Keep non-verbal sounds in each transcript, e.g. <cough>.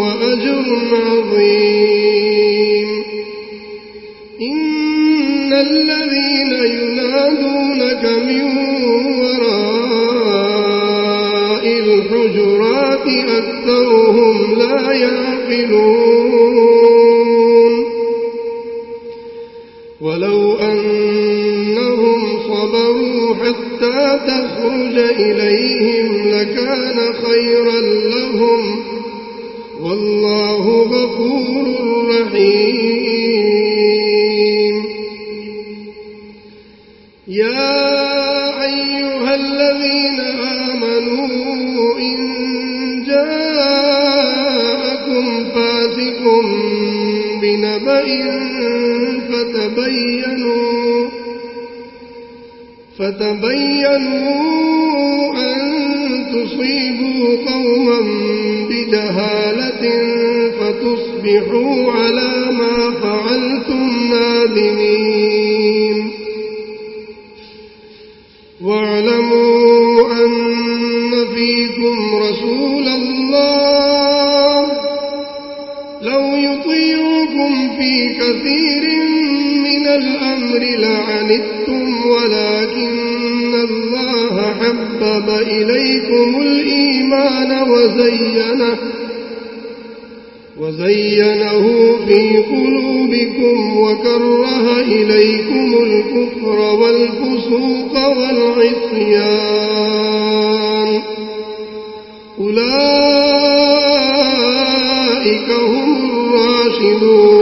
وأجر عظيم. إن الذين ينادونك من وراء الحجرات أكثرهم لا يعقلون. ولو أنهم صبروا حتى تخرج إليهم أولئك هم الراشدون.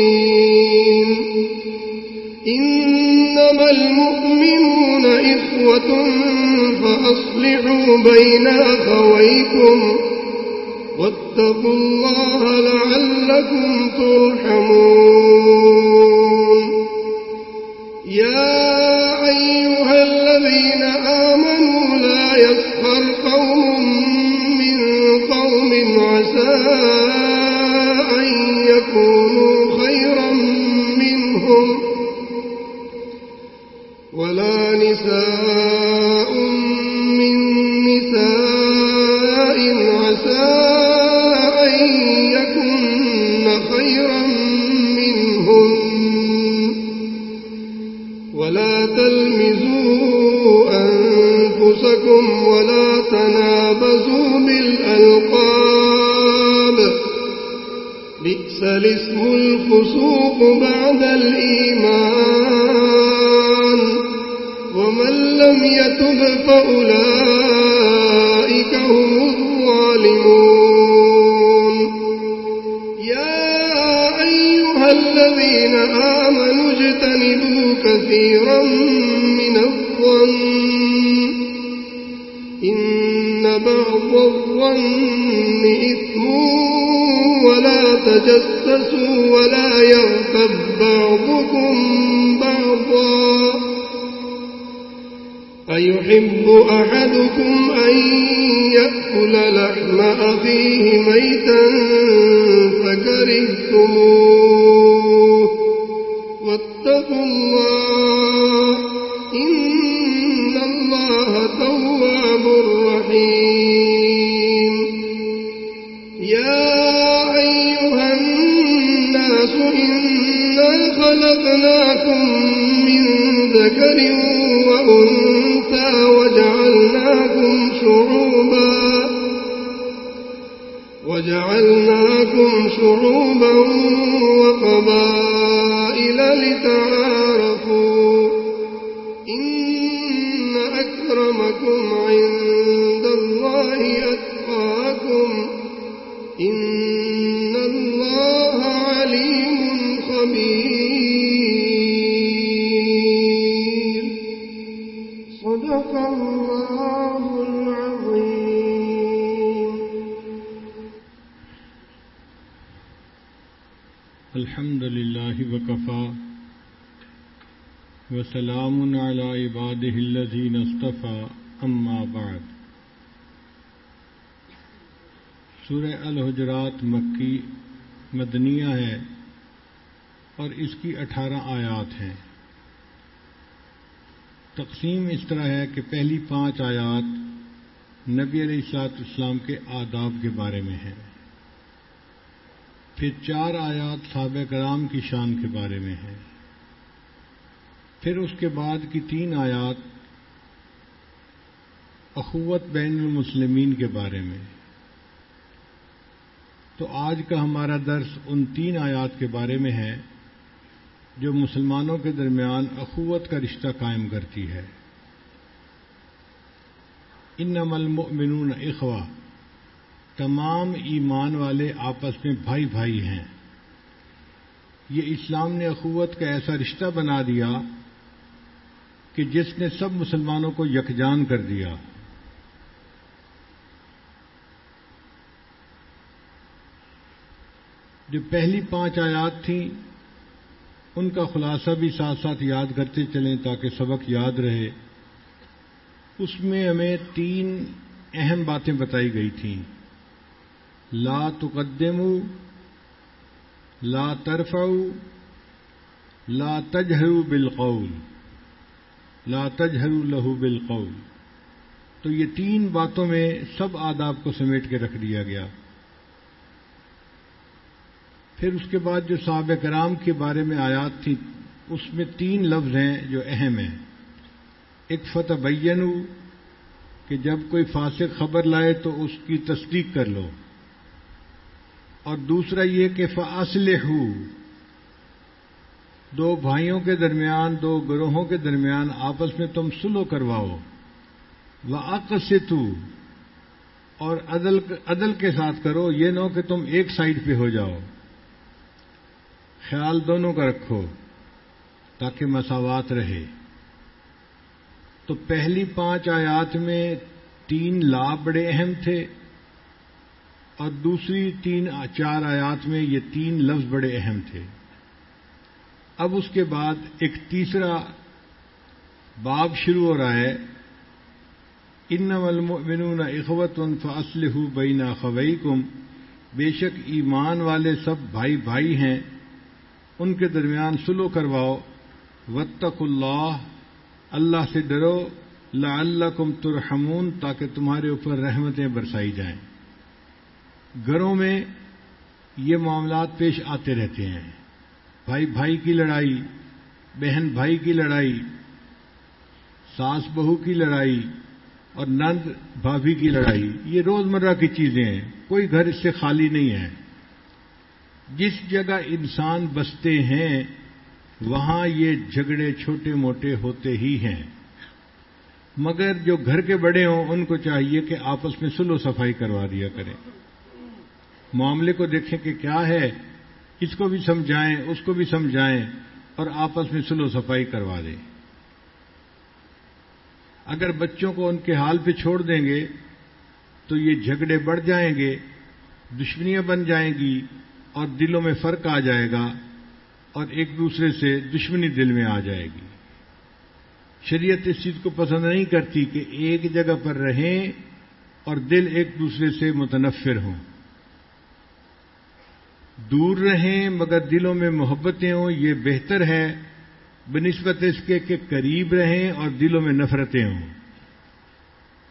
بعضكم بعضا. أيحب أحدكم أن يأكل لحم أخيه ميتا فكرهتموه. واتقوا الله شعوبا وجعلناكم شعوبا وقبائل لتعارفوا إن أكرمكم وسلام على عباده الذين اصطفى أما بعد. سورہ الحجرات مکی مدنیہ ہے اور اس کی اٹھارہ آیات ہیں۔ تقسیم اس طرح ہے کہ پہلی پانچ آیات نبی علیہ السلاط اسلام کے آداب کے بارے میں ہیں۔ پھر چار آیات صحابہ کرام کی شان کے بارے میں ہیں۔ پھر اس کے بعد کی تین آیات اخوت بین المسلمین کے بارے میں۔ تو آج کا ہمارا درس ان تین آیات کے بارے میں ہے جو مسلمانوں کے درمیان اخوت کا رشتہ قائم کرتی ہے۔ ان المؤمنون اخوا تمام ایمان والے آپس میں بھائی بھائی ہیں۔ یہ اسلام نے اخوت کا ایسا رشتہ بنا دیا کہ جس نے سب مسلمانوں کو یکجان کر دیا۔ جو پہلی پانچ آیات تھیں، ان کا خلاصہ بھی ساتھ ساتھ یاد کرتے چلیں تاکہ سبق یاد رہے۔ اس میں ہمیں تین اہم باتیں بتائی گئی تھیں۔ لا تقدمو، لا ترفعو، لا تجہرو بالقول۔ لا تجہرو لہو بالقول۔ تو یہ تین باتوں میں سب آداب کو سمیٹ کے رکھ دیا گیا۔ پھر اس کے بعد جو صحابہ کرام کے بارے میں آیات تھی، اس میں تین لفظ ہیں جو اہم ہیں۔ ایک فتح بین کہ جب کوئی فاسق خبر لائے تو اس کی تصدیق کر لو۔ اور دوسرا یہ کہ فاصل دو بھائیوں کے درمیان، دو گروہوں کے درمیان آپس میں تم سلو کرواؤ۔ و اقسطو اور عدل عدل کے ساتھ کرو، یہ نو کہ تم ایک سائڈ پہ ہو جاؤ۔ خیال دونوں کا رکھو تاکہ مساوات رہے۔ تو پہلی پانچ آیات میں تین لا بڑے اہم تھے اور دوسری تین، چار آیات میں یہ تین لفظ بڑے اہم تھے۔ اب اس کے بعد ایک تیسرا باب شروع ہو رہا ہے۔ ان المؤمنون اخوت فاصلح بین خویکم بے شک ایمان والے سب بھائی بھائی ہیں۔ ان کے درمیان سلو کرواؤ۔ وطق اللہ اللہ سے ڈرو۔ لعلکم ترحمون۔ تاکہ تمہارے اوپر رحمتیں برسائی جائیں۔ گھروں میں یہ معاملات پیش آتے رہتے ہیں۔ بھائی بھائی کی لڑائی، بہن بھائی کی لڑائی، ساس بہو کی لڑائی اور نند بھابھی کی لڑائی، یہ روزمرہ کی چیزیں ہیں، کوئی گھر اس سے خالی نہیں ہے۔ جس جگہ انسان بستے ہیں، وہاں یہ جھگڑے چھوٹے موٹے ہوتے ہی ہیں۔ مگر جو گھر کے بڑے ہوں، ان کو چاہیے کہ آپس میں سلو صفائی کروا دیا کریں۔ معاملے کو دیکھیں کہ کیا ہے۔ اس کو بھی سمجھائیں، اس کو بھی سمجھائیں اور آپس میں سلو صفائی کروا دیں۔ اگر بچوں کو ان کے حال پہ چھوڑ دیں گے، تو یہ جھگڑے بڑھ جائیں گے، دشمنیاں بن جائیں گی اور دلوں میں فرق آ جائے گا اور ایک دوسرے سے دشمنی دل میں آ جائے گی۔ شریعت اس چیز کو پسند نہیں کرتی کہ ایک جگہ پر رہیں اور دل ایک دوسرے سے متنفر ہوں۔ دور رہیں مگر دلوں میں محبتیں ہوں، یہ بہتر ہے بنسبت اس کے کہ قریب رہیں اور دلوں میں نفرتیں ہوں۔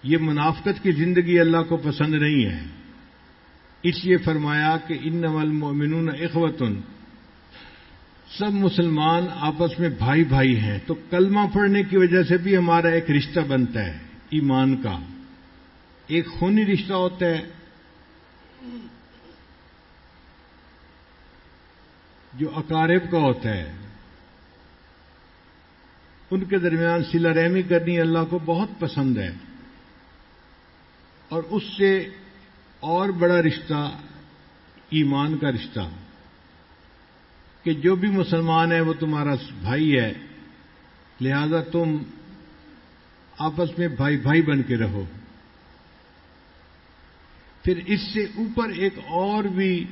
یہ منافقت کی زندگی اللہ کو پسند نہیں ہے۔ اس لیے فرمایا کہ ان المؤمنون اخوتن سب مسلمان آپس میں بھائی بھائی ہیں۔ تو کلمہ پڑھنے کی وجہ سے بھی ہمارا ایک رشتہ بنتا ہے، ایمان کا۔ ایک خونی رشتہ ہوتا ہے۔ جو اکارب کا ہوتا ہے، ان کے درمیان سلا رحمی کرنی اللہ کو بہت پسند ہے۔ اور اس سے اور بڑا رشتہ، ایمان کا رشتہ۔ کہ جو بھی مسلمان ہے وہ تمہارا بھائی ہے۔ لہذا تم آپس میں بھائی بھائی بن کے رہو۔ پھر اس سے اوپر ایک اور بھی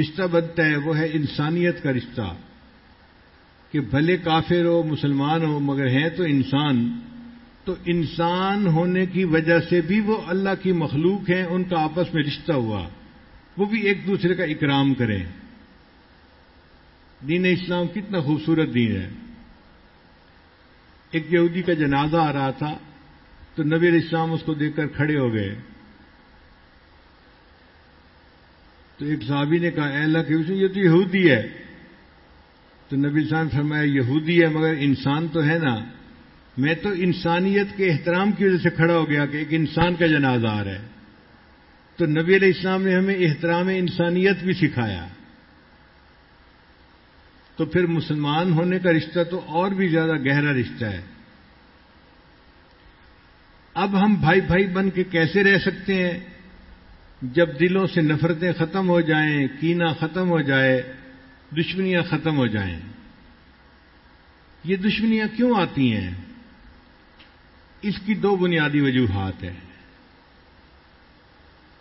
رشتہ بنتا ہے، وہ ہے انسانیت کا رشتہ۔ کہ بھلے کافر ہو، مسلمان ہو، مگر ہیں تو انسان۔ تو انسان ہونے کی وجہ سے بھی وہ اللہ کی مخلوق ہیں، ان کا آپس میں رشتہ ہوا۔ وہ بھی ایک دوسرے کا اکرام کریں۔ دین اسلام کتنا خوبصورت دین ہے۔ ایک یہودی کا جنازہ آ رہا تھا، تو نبی اسلام اس کو دیکھ کر کھڑے ہو گئے۔ تو ایک صحابی نے کہا، اے اللہ کہ یہ تو یہودی ہے۔ تو نبی اسلام فرمایا، یہودی ہے، مگر انسان تو ہے نا۔ میں تو انسانیت کے احترام کی وجہ سے کھڑا ہو گیا کہ ایک انسان کا جنازہ آ رہا ہے۔ تو نبی علیہ السلام نے ہمیں احترام انسانیت بھی سکھایا۔ تو پھر مسلمان ہونے کا رشتہ تو اور بھی زیادہ گہرا رشتہ ہے۔ اب ہم بھائی بھائی بن کے کیسے رہ سکتے ہیں؟ جب دلوں سے نفرتیں ختم ہو جائیں، کینا ختم ہو جائے، دشمنیاں ختم ہو جائیں۔ یہ دشمنیاں کیوں آتی ہیں؟ اس کی دو بنیادی وجوہات ہیں۔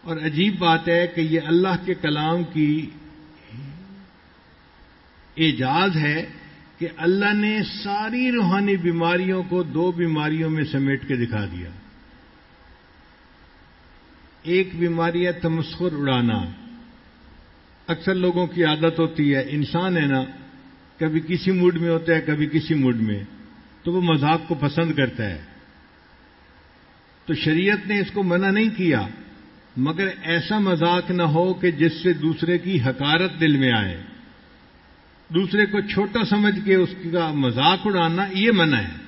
اور عجیب بات ہے کہ یہ اللہ کے کلام کی اعجاز ہے کہ اللہ نے ساری روحانی بیماریوں کو دو بیماریوں میں سمیٹ کے دکھا دیا۔ ایک بیماری ہے تمسخر اڑانا۔ اکثر لوگوں کی عادت ہوتی ہے، انسان ہے نا، کبھی کسی موڈ میں ہوتا ہے، کبھی کسی موڈ میں۔ تو وہ مذاق کو پسند کرتا ہے۔ تو شریعت نے اس کو منع نہیں کیا، مگر ایسا مذاق نہ ہو کہ جس سے دوسرے کی حکارت دل میں آئے۔ دوسرے کو چھوٹا سمجھ کے اس کا مذاق اڑانا یہ منع ہے۔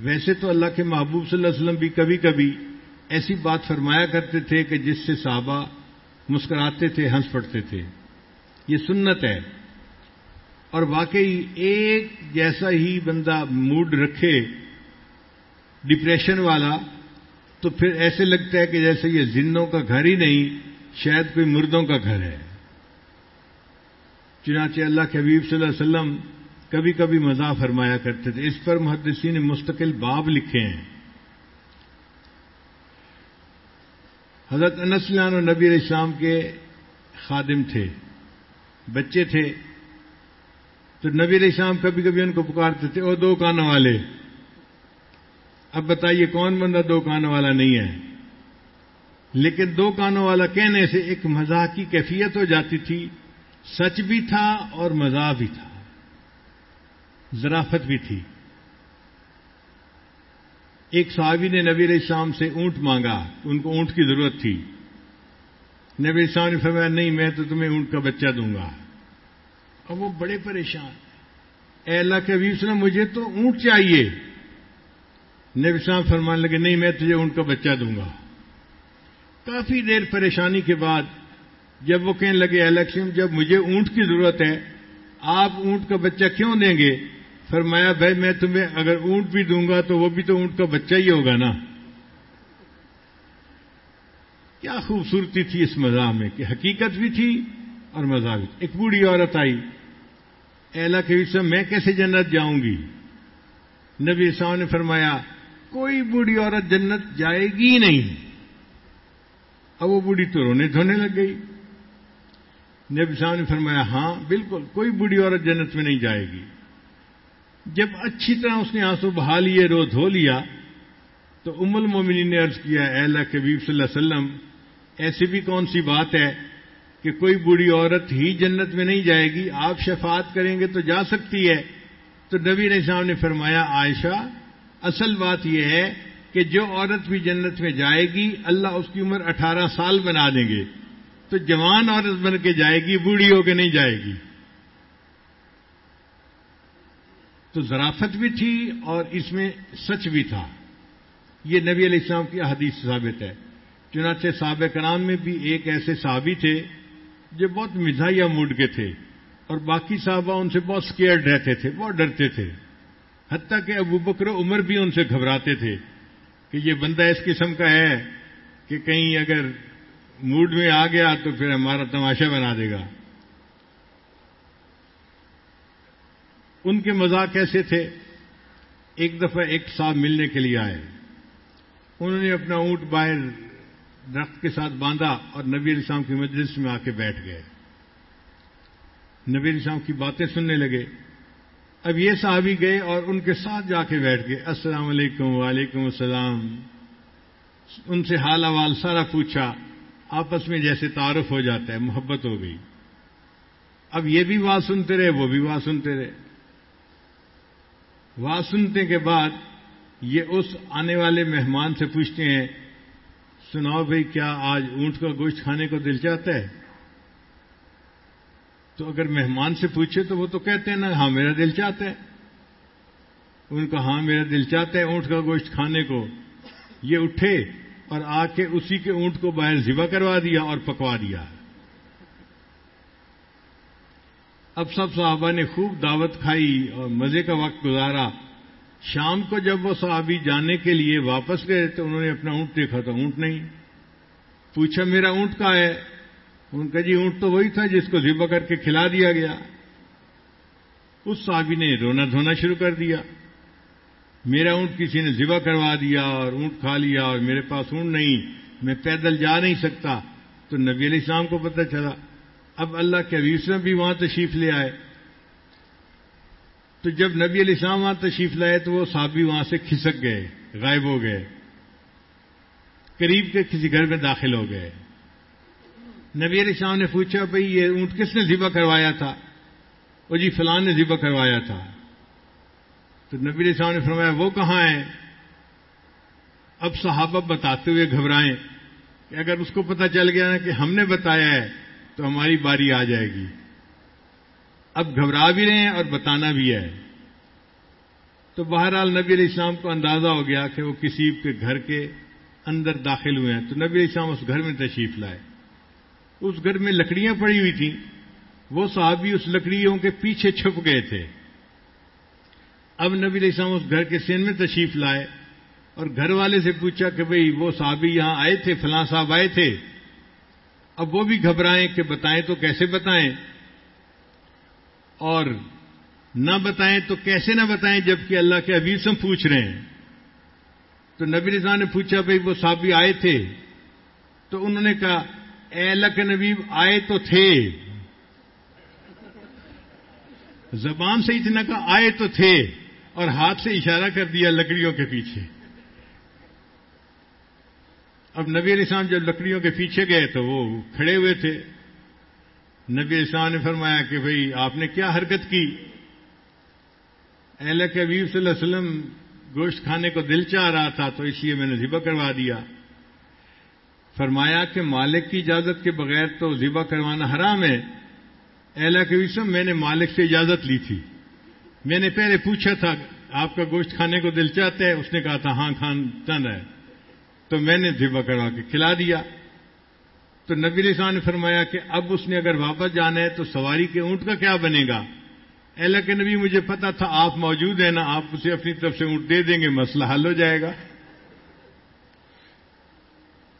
ویسے تو اللہ کے محبوب صلی اللہ علیہ وسلم بھی کبھی کبھی ایسی بات فرمایا کرتے تھے کہ جس سے صحابہ مسکراتے تھے، ہنس پڑتے تھے۔ یہ سنت ہے۔ اور واقعی ایک جیسا ہی بندہ موڈ رکھے ڈپریشن والا، تو پھر ایسے لگتا ہے کہ جیسے یہ زندوں کا گھر ہی نہیں، شاید کوئی مردوں کا گھر ہے۔ چنانچہ اللہ کے حبیب صلی اللہ علیہ وسلم کبھی کبھی مزاح فرمایا کرتے تھے۔ اس پر محدثین نے مستقل باب لکھے ہیں۔ حضرت انسلان اور نبی علیہ السلام کے خادم تھے، بچے تھے۔ تو نبی علیہ السلام کبھی کبھی ان کو پکارتے تھے اور دو کانوں والے، اب بتائیے کون بندہ دو کانوں والا نہیں ہے؟ لیکن دو کانوں والا کہنے سے ایک مزاح کی کیفیت ہو جاتی تھی۔ سچ بھی تھا اور مزاح بھی تھا ذرافت بھی تھی۔ ایک صحابی نے نبی علیہ السلام سے اونٹ مانگا، ان کو اونٹ کی ضرورت تھی۔ نبی علیہ السلام نے فرمایا، نہیں، میں تو تمہیں اونٹ کا بچہ دوں گا۔ اور وہ بڑے پریشان۔ اے اللہ کے حبیب سے مجھے تو اونٹ چاہیے۔ نبی السلام فرمانے لگے، نہیں، میں تجھے اونٹ کا بچہ دوں گا۔ کافی دیر پریشانی کے بعد جب وہ کہنے لگے الیکشن جب مجھے اونٹ کی ضرورت ہے، آپ اونٹ کا بچہ کیوں دیں گے؟ فرمایا بھائی میں تمہیں اگر اونٹ بھی دوں گا تو وہ بھی تو اونٹ کا بچہ ہی ہوگا نا۔ کیا خوبصورتی تھی اس مزاح میں کہ حقیقت بھی تھی اور مزاح بھی ایک بوڑھی عورت آئی۔ اہلا کے وشو میں کیسے جنت جاؤں گی؟ نبی صاحب نے فرمایا، کوئی بوڑھی عورت جنت جائے گی نہیں۔ اب وہ بوڑھی تو رونے دھونے لگ گئی۔ نبی صاحب نے فرمایا ہاں بالکل، کوئی بوڑھی عورت جنت میں نہیں جائے گی۔ جب اچھی طرح اس نے آنسو بہا لیے، رو دھو لیا، تو ام المومنین نے عرض کیا، اے اللہ کے صلی اللہ علیہ وسلم، ایسی بھی کون سی بات ہے کہ کوئی بوڑھی عورت ہی جنت میں نہیں جائے گی؟ آپ شفاعت کریں گے تو جا سکتی ہے۔ تو نبی علیہ السلام نے فرمایا، عائشہ، اصل بات یہ ہے کہ جو عورت بھی جنت میں جائے گی، اللہ اس کی عمر اٹھارہ سال بنا دیں گے۔ تو جوان عورت بن کے جائے گی، بوڑھی ہو کے نہیں جائے گی۔ تو ذرافت بھی تھی اور اس میں سچ بھی تھا۔ یہ نبی علیہ السلام کی حدیث ثابت ہے۔ چنانچہ صحابہ کرام میں بھی ایک ایسے صحابی تھے جو بہت مزاحیہ موڈ کے تھے اور باقی صحابہ ان سے بہت سکیئرڈ رہتے تھے، بہت ڈرتے تھے۔ حتیٰ کہ ابو بکر عمر بھی ان سے گھبراتے تھے کہ یہ بندہ اس قسم کا ہے کہ کہیں اگر موڈ میں آ گیا تو پھر ہمارا تماشا بنا دے گا۔ ان کے مزاق کیسے تھے؟ ایک دفعہ ایک صاحب ملنے کے لیے آئے۔ انہوں نے اپنا اونٹ باہر درخت کے ساتھ باندھا اور نبی علیہ السلام کی مجلس میں آ کے بیٹھ گئے۔ نبی علیہ السلام کی باتیں سننے لگے۔ اب یہ صحابی گئے اور ان کے ساتھ جا کے بیٹھ گئے۔ السلام علیکم، وعلیکم السلام۔ ان سے حال احوال سارا پوچھا۔ آپس میں جیسے تعارف ہو جاتا ہے، محبت ہو گئی۔ اب یہ بھی بات سنتے رہے، وہ بھی بات سنتے رہے۔ بات سننے کے بعد یہ اس آنے والے مہمان سے پوچھتے ہیں، سناؤ بھائی، کیا آج اونٹ کا گوشت کھانے کو دل چاہتا ہے؟ تو اگر مہمان سے پوچھے تو وہ تو کہتے ہیں نا ہاں میرا دل چاہتا ہے۔ ان کا ہاں میرا دل چاہتا ہے اونٹ کا گوشت کھانے کو۔ یہ اٹھے اور آ کے اسی کے اونٹ کو باہر ذبح کروا دیا اور پکوا دیا۔ اب سب صحابہ نے خوب دعوت کھائی اور مزے کا وقت گزارا۔ شام کو جب وہ صحابی جانے کے لیے واپس گئے تو انہوں نے اپنا اونٹ دیکھا تھا اونٹ نہیں۔ پوچھا، میرا اونٹ کا ہے؟ ان کا جی اونٹ تو وہی تھا جس کو ذبح کر کے کھلا دیا گیا۔ اس صحابی نے رونا دھونا شروع کر دیا۔ میرا اونٹ کسی نے ذبح کروا دیا اور اونٹ کھا لیا اور میرے پاس اونٹ نہیں، میں پیدل جا نہیں سکتا۔ تو نبی علیہ السلام کو پتہ چلا۔ اب اللہ کے عویسم بھی وہاں تشریف لے آئے۔ تو جب نبی علیہ السلام وہاں تشریف لائے تو وہ صحابی وہاں سے کھسک گئے، غائب ہو گئے۔ قریب کے کسی گھر میں داخل ہو گئے۔ نبی علیہ السلام نے پوچھا، بھائی، یہ اونٹ کس نے ذبح کروایا تھا؟ وہ جی فلان نے ذبح کروایا تھا۔ تو نبی علیہ السلام نے فرمایا، وہ کہاں ہے؟ اب صحابہ بتاتے ہوئے گھبرائیں کہ اگر اس کو پتہ چل گیا نا کہ ہم نے بتایا ہے تو ہماری باری آ جائے گی۔ اب گھبرا بھی رہے ہیں اور بتانا بھی ہے۔ تو بہرحال نبی علیہ السلام کو اندازہ ہو گیا کہ وہ کسی کے گھر کے اندر داخل ہوئے ہیں۔ تو نبی علیہ السلام اس گھر میں تشریف لائے۔ اس گھر میں لکڑیاں پڑی ہوئی تھیں۔ وہ صحابی اس لکڑیوں کے پیچھے چھپ گئے تھے۔ اب نبی علیہ السلام اس گھر کے سین میں تشریف لائے اور گھر والے سے پوچھا کہ بھئی وہ صحابی یہاں آئے تھے؟ فلاں صاحب آئے تھے؟ اب وہ بھی گھبرائیں کہ بتائیں تو کیسے بتائیں؟ اور نہ بتائیں تو کیسے نہ بتائیں جبکہ اللہ کے حبیب سے پوچھ رہے ہیں۔ تو نبی رضا نے پوچھا بھائی وہ صحابی آئے تھے؟ تو انہوں نے کہا، اے اللہ کے نبی، آئے تو تھے۔ زبان سے اتنا کہا، آئے تو تھے۔ اور ہاتھ سے اشارہ کر دیا لکڑیوں کے پیچھے۔ اب نبی علیہ السلام جب لکڑیوں کے پیچھے گئے تو وہ کھڑے ہوئے تھے۔ نبی علیہ السلام نے فرمایا کہ بھئی آپ نے کیا حرکت کی؟ اہل کے حبیب صلی اللہ علیہ وسلم، گوشت کھانے کو دل چاہ رہا تھا تو اس لیے میں نے ذبح کروا دیا۔ فرمایا کہ مالک کی اجازت کے بغیر تو ذبح کروانا حرام ہے۔ اہل کے وسلم، میں نے مالک سے اجازت لی تھی۔ میں نے پہلے پوچھا تھا، آپ کا گوشت کھانے کو دل چاہتا ہے؟ اس نے کہا تھا ہاں کھان چند ہے۔ تو میں نے ذبح کروا کے کھلا دیا۔ تو نبی رسان نے فرمایا کہ اب اس نے اگر واپس جانا ہے تو سواری کے اونٹ کا کیا بنے گا؟ اللہ کے نبی، مجھے پتا تھا آپ موجود ہیں نا، آپ اسے اپنی طرف سے اونٹ دے دیں گے، مسئلہ حل ہو جائے گا۔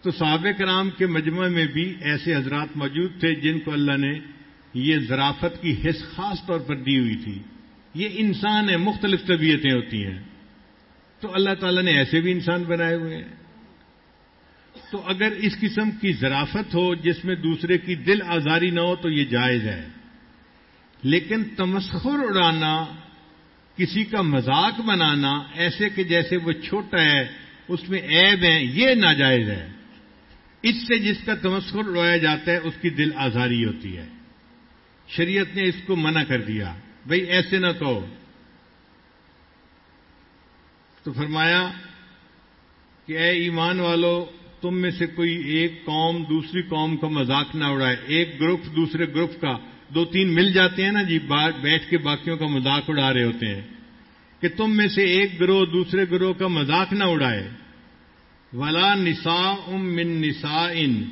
تو صحابہ کرام کے مجمع میں بھی ایسے حضرات موجود تھے جن کو اللہ نے یہ ذرافت کی حص خاص طور پر دی ہوئی تھی۔ یہ انسان ہے مختلف طبیعتیں ہوتی ہیں۔ تو اللہ تعالیٰ نے ایسے بھی انسان بنائے ہوئے ہیں۔ تو اگر اس قسم کی ذرافت ہو جس میں دوسرے کی دل آزاری نہ ہو تو یہ جائز ہے۔ لیکن تمسخر اڑانا، کسی کا مذاق بنانا، ایسے کہ جیسے وہ چھوٹا ہے، اس میں عیب ہے یہ ناجائز ہے۔ اس سے جس کا تمسخر اڑایا جاتا ہے، اس کی دل آزاری ہوتی ہے۔ شریعت نے اس کو منع کر دیا۔ بھئی ایسے نہ کہو۔ تو فرمایا کہ اے ایمان والو تم میں سے کوئی ایک قوم دوسری قوم کا مذاق نہ اڑائے، ایک گروپ دوسرے گروپ کا دو تین مل جاتے ہیں نا جی بیٹھ کے باقیوں کا مذاق اڑا رہے ہوتے ہیں۔ کہ تم میں سے ایک گروہ دوسرے گروہ کا مذاق نہ اڑائے۔ ولا نسا ام من نسا ان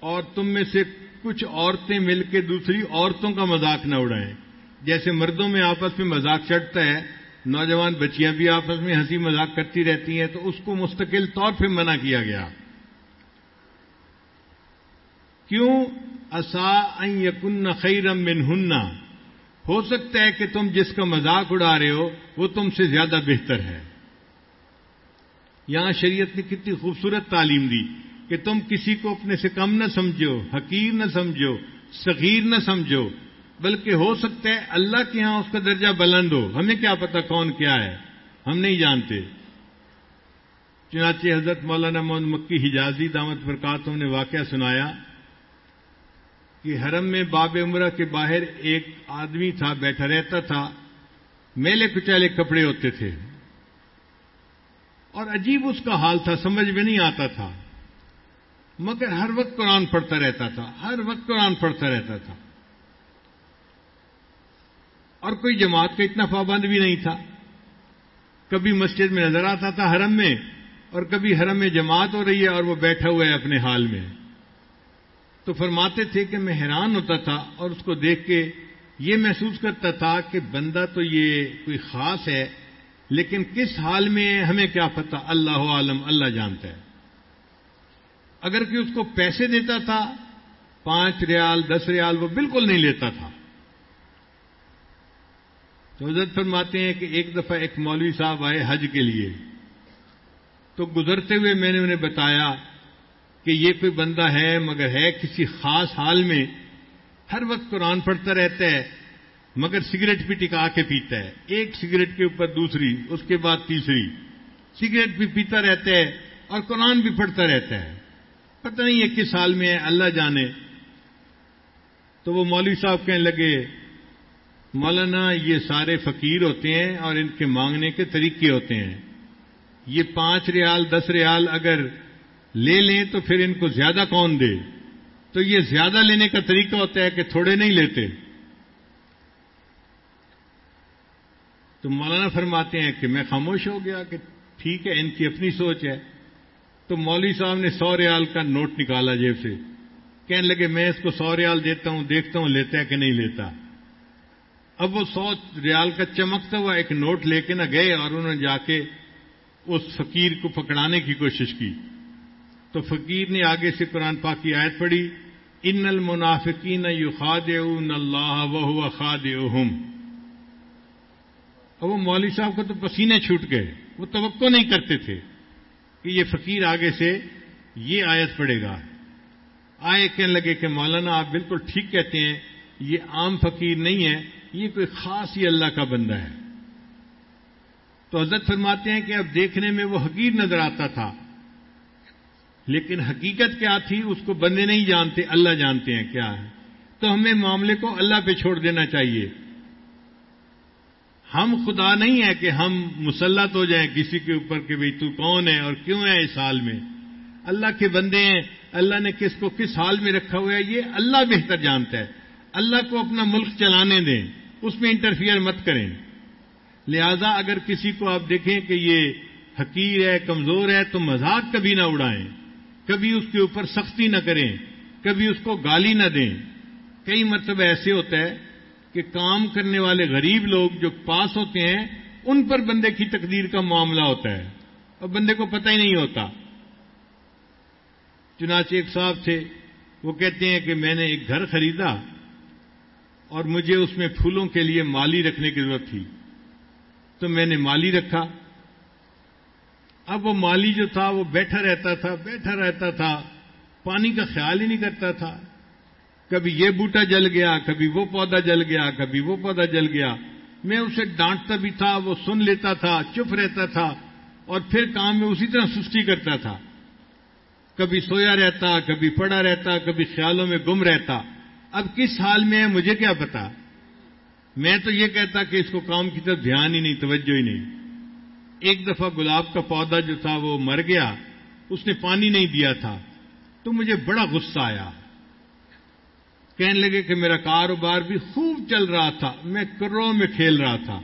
اور تم میں سے کچھ عورتیں مل کے دوسری عورتوں کا مذاق نہ اڑائیں۔ جیسے مردوں میں آپس میں مذاق چڑھتا ہے، نوجوان بچیاں بھی آپس میں ہنسی مذاق کرتی رہتی ہیں، تو اس کو مستقل طور پہ منع کیا گیا۔ کیوں اصا یقن خیرم من ہننا ہو سکتا ہے کہ تم جس کا مذاق اڑا رہے ہو، وہ تم سے زیادہ بہتر ہے۔ یہاں شریعت نے کتنی خوبصورت تعلیم دی کہ تم کسی کو اپنے سے کم نہ سمجھو، حقیر نہ سمجھو، صغیر نہ سمجھو، بلکہ ہو سکتا ہے اللہ کے ہاں اس کا درجہ بلند ہو۔ ہمیں کیا پتا کون کیا ہے؟ ہم نہیں جانتے۔ چنانچہ حضرت مولانا محمد مکی حجازی دامت برکاتوں نے واقعہ سنایا۔ کہ حرم میں باب عمرہ کے باہر ایک آدمی تھا، بیٹھا رہتا تھا، میلے کچالے کپڑے ہوتے تھے۔ اور عجیب اس کا حال تھا، سمجھ میں نہیں آتا تھا۔ مگر ہر وقت قرآن پڑھتا رہتا تھا، ہر وقت قرآن پڑھتا رہتا تھا۔ اور کوئی جماعت کا اتنا پابند بھی نہیں تھا۔ کبھی مسجد میں نظر آتا تھا حرم میں، اور کبھی حرم میں جماعت ہو رہی ہے اور وہ بیٹھا ہوا ہے اپنے حال میں۔ تو فرماتے تھے کہ میں حیران ہوتا تھا اور اس کو دیکھ کے یہ محسوس کرتا تھا کہ بندہ تو یہ کوئی خاص ہے، لیکن کس حال میں ہمیں کیا پتا اللہ عالم، اللہ جانتا ہے۔ اگر کہ اس کو پیسے دیتا تھا، پانچ ریال، دس ریال، وہ بالکل نہیں لیتا تھا۔ تو حضرت فرماتے ہیں کہ ایک دفعہ ایک مولوی صاحب آئے حج کے لیے۔ تو گزرتے ہوئے میں نے انہیں بتایا کہ یہ کوئی بندہ ہے مگر ہے کسی خاص حال میں، ہر وقت قرآن پڑھتا رہتا ہے، مگر سگریٹ بھی ٹکا کے پیتا ہے۔ ایک سگریٹ کے اوپر دوسری، اس کے بعد تیسری۔ سگریٹ بھی پیتا رہتا ہے اور قرآن بھی پڑھتا رہتا ہے۔ پتہ نہیں یہ کس حال میں ہے، اللہ جانے۔ تو وہ مولوی صاحب کہنے لگے، مولانا، یہ سارے فقیر ہوتے ہیں اور ان کے مانگنے کے طریقے ہوتے ہیں۔ یہ پانچ ریال، دس ریال اگر لے لیں تو پھر ان کو زیادہ کون دے؟ تو یہ زیادہ لینے کا طریقہ ہوتا ہے کہ تھوڑے نہیں لیتے۔ تو مولانا فرماتے ہیں کہ میں خاموش ہو گیا کہ ٹھیک ہے، ان کی اپنی سوچ ہے۔ تو مولوی صاحب نے سو ریال کا نوٹ نکالا جیب سے۔ کہنے لگے، میں اس کو سو ریال دیتا ہوں، دیکھتا ہوں لیتا ہے کہ نہیں لیتا۔ اب وہ سو ریال کا چمکتا ہوا ایک نوٹ لے کے نہ گئے اور انہوں نے جا کے اس فقیر کو پکڑانے کی کوشش کی۔ تو فقیر نے آگے سے قرآن پاک کی آیت پڑھی، ان المنافقین یو خاد اللہ وہ خاد اور وہ مولوی صاحب کو تو پسینے چھوٹ گئے، وہ توقع نہیں کرتے تھے کہ یہ فقیر آگے سے یہ آیت پڑے گا۔ آئے کہنے لگے کہ مولانا آپ بالکل ٹھیک کہتے ہیں، یہ عام فقیر نہیں ہے، یہ کوئی خاص ہی اللہ کا بندہ ہے۔ تو حضرت فرماتے ہیں کہ اب دیکھنے میں وہ حقیر نظر آتا تھا۔ لیکن حقیقت کیا تھی؟ اس کو بندے نہیں جانتے، اللہ جانتے ہیں کیا ہے۔ تو ہمیں معاملے کو اللہ پہ چھوڑ دینا چاہیے۔ ہم خدا نہیں ہے کہ ہم مسلط ہو جائیں کسی کے اوپر کہ بھئی تو کون ہے اور کیوں ہے اس حال میں۔ اللہ کے بندے ہیں، اللہ نے کس کو کس حال میں رکھا ہوا ہے؟ یہ اللہ بہتر جانتا ہے۔ اللہ کو اپنا ملک چلانے دیں، اس میں انٹرفیئر مت کریں۔ لہذا اگر کسی کو آپ دیکھیں کہ یہ حقیر ہے، کمزور ہے، تو مذاق کبھی نہ اڑائیں۔ کبھی اس کے اوپر سختی نہ کریں، کبھی اس کو گالی نہ دیں۔ کئی مرتبہ ایسے ہوتا ہے کہ کام کرنے والے غریب لوگ جو پاس ہوتے ہیں، ان پر بندے کی تقدیر کا معاملہ ہوتا ہے اور بندے کو پتہ ہی نہیں ہوتا۔ چنانچہ ایک صاحب تھے، وہ کہتے ہیں کہ میں نے ایک گھر خریدا اور مجھے اس میں پھولوں کے لیے مالی رکھنے کی ضرورت تھی۔ تو میں نے مالی رکھا۔ اب وہ مالی جو تھا وہ بیٹھا رہتا تھا، بیٹھا رہتا تھا، پانی کا خیال ہی نہیں کرتا تھا۔ کبھی یہ بوٹا جل گیا، کبھی وہ پودا جل گیا، کبھی وہ پودا جل گیا۔ میں اسے ڈانٹتا بھی تھا، وہ سن لیتا تھا، چپ رہتا تھا اور پھر کام میں اسی طرح سستی کرتا تھا۔ کبھی سویا رہتا، کبھی پڑا رہتا، کبھی خیالوں میں گم رہتا۔ اب کس حال میں ہے، مجھے کیا پتا؟ میں تو یہ کہتا کہ اس کو کام کی طرف دھیان ہی نہیں، توجہ ہی نہیں۔ ایک دفعہ گلاب کا پودا جو تھا وہ مر گیا، اس نے پانی نہیں دیا تھا، تو مجھے بڑا غصہ آیا۔ کہنے لگے کہ میرا کاروبار بھی خوب چل رہا تھا، میں کروڑوں میں کھیل رہا تھا۔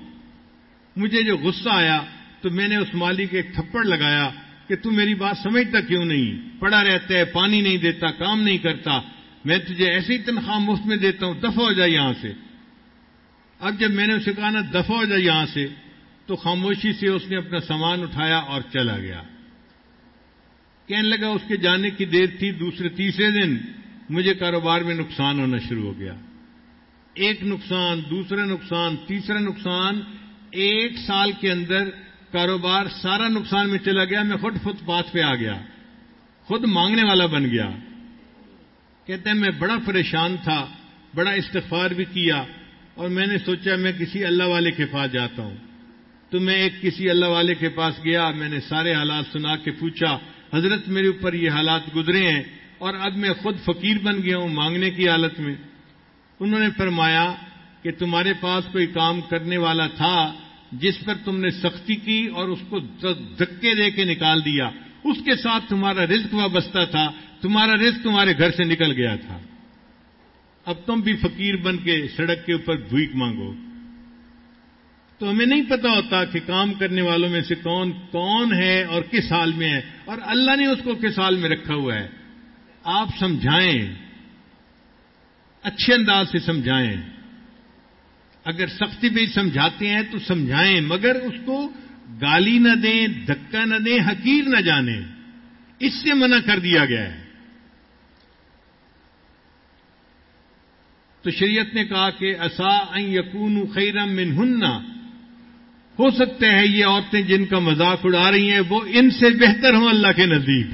مجھے جو غصہ آیا، تو میں نے اس مالی کے ایک تھپڑ لگایا کہ تم میری بات سمجھتا کیوں نہیں؟ پڑا رہتا ہے، پانی نہیں دیتا، کام نہیں کرتا۔ میں تجھے ایسی تنخواہ مفت میں دیتا ہوں دفع ہو جائے یہاں سے۔ اب جب میں نے اسے کہا نا دفع ہو جائے یہاں سے تو خاموشی سے اس نے اپنا سامان اٹھایا اور چلا گیا۔ کہنے لگا، اس کے جانے کی دیر تھی، دوسرے تیسرے دن مجھے کاروبار میں نقصان ہونا شروع ہو گیا۔ ایک نقصان، دوسرا نقصان، تیسرا نقصان، ایک سال کے اندر کاروبار سارا نقصان میں چلا گیا۔ میں خود فٹ پاتھ پہ آ گیا۔ خود مانگنے والا بن گیا۔ کہتے ہیں، میں بڑا پریشان تھا، بڑا استغفار بھی کیا اور میں نے سوچا، میں کسی اللہ والے کے پاس جاتا ہوں۔ تو میں ایک کسی اللہ والے کے پاس گیا، میں نے سارے حالات سنا کے پوچھا، حضرت میرے اوپر یہ حالات گزرے ہیں اور اب میں خود فقیر بن گیا ہوں مانگنے کی حالت میں۔ انہوں نے فرمایا کہ تمہارے پاس کوئی کام کرنے والا تھا جس پر تم نے سختی کی اور اس کو دھکے دے کے نکال دیا۔ اس کے ساتھ تمہارا رزق وابستہ تھا، تمہارا رزق تمہارے گھر سے نکل گیا تھا۔ اب تم بھی فقیر بن کے سڑک کے اوپر بھوک مانگو۔ تو ہمیں نہیں پتا ہوتا کہ کام کرنے والوں میں سے کون کون ہے اور کس حال میں ہے۔ اور اللہ نے اس کو کس حال میں رکھا ہوا ہے۔ آپ سمجھائیں۔ اچھے انداز سے سمجھائیں۔ اگر سختی بھی سمجھاتے ہیں تو سمجھائیں، مگر اس کو گالی نہ دیں، دھکا نہ دیں، حقیر نہ جانیں۔ اس سے منع کر دیا گیا ہے۔ تو شریعت نے کہا کہ اصا یقون خیرم من ہننا ہو سکتا ہے یہ عورتیں جن کا مذاق اڑا رہی ہیں، وہ ان سے بہتر ہوں اللہ کے نزدیک۔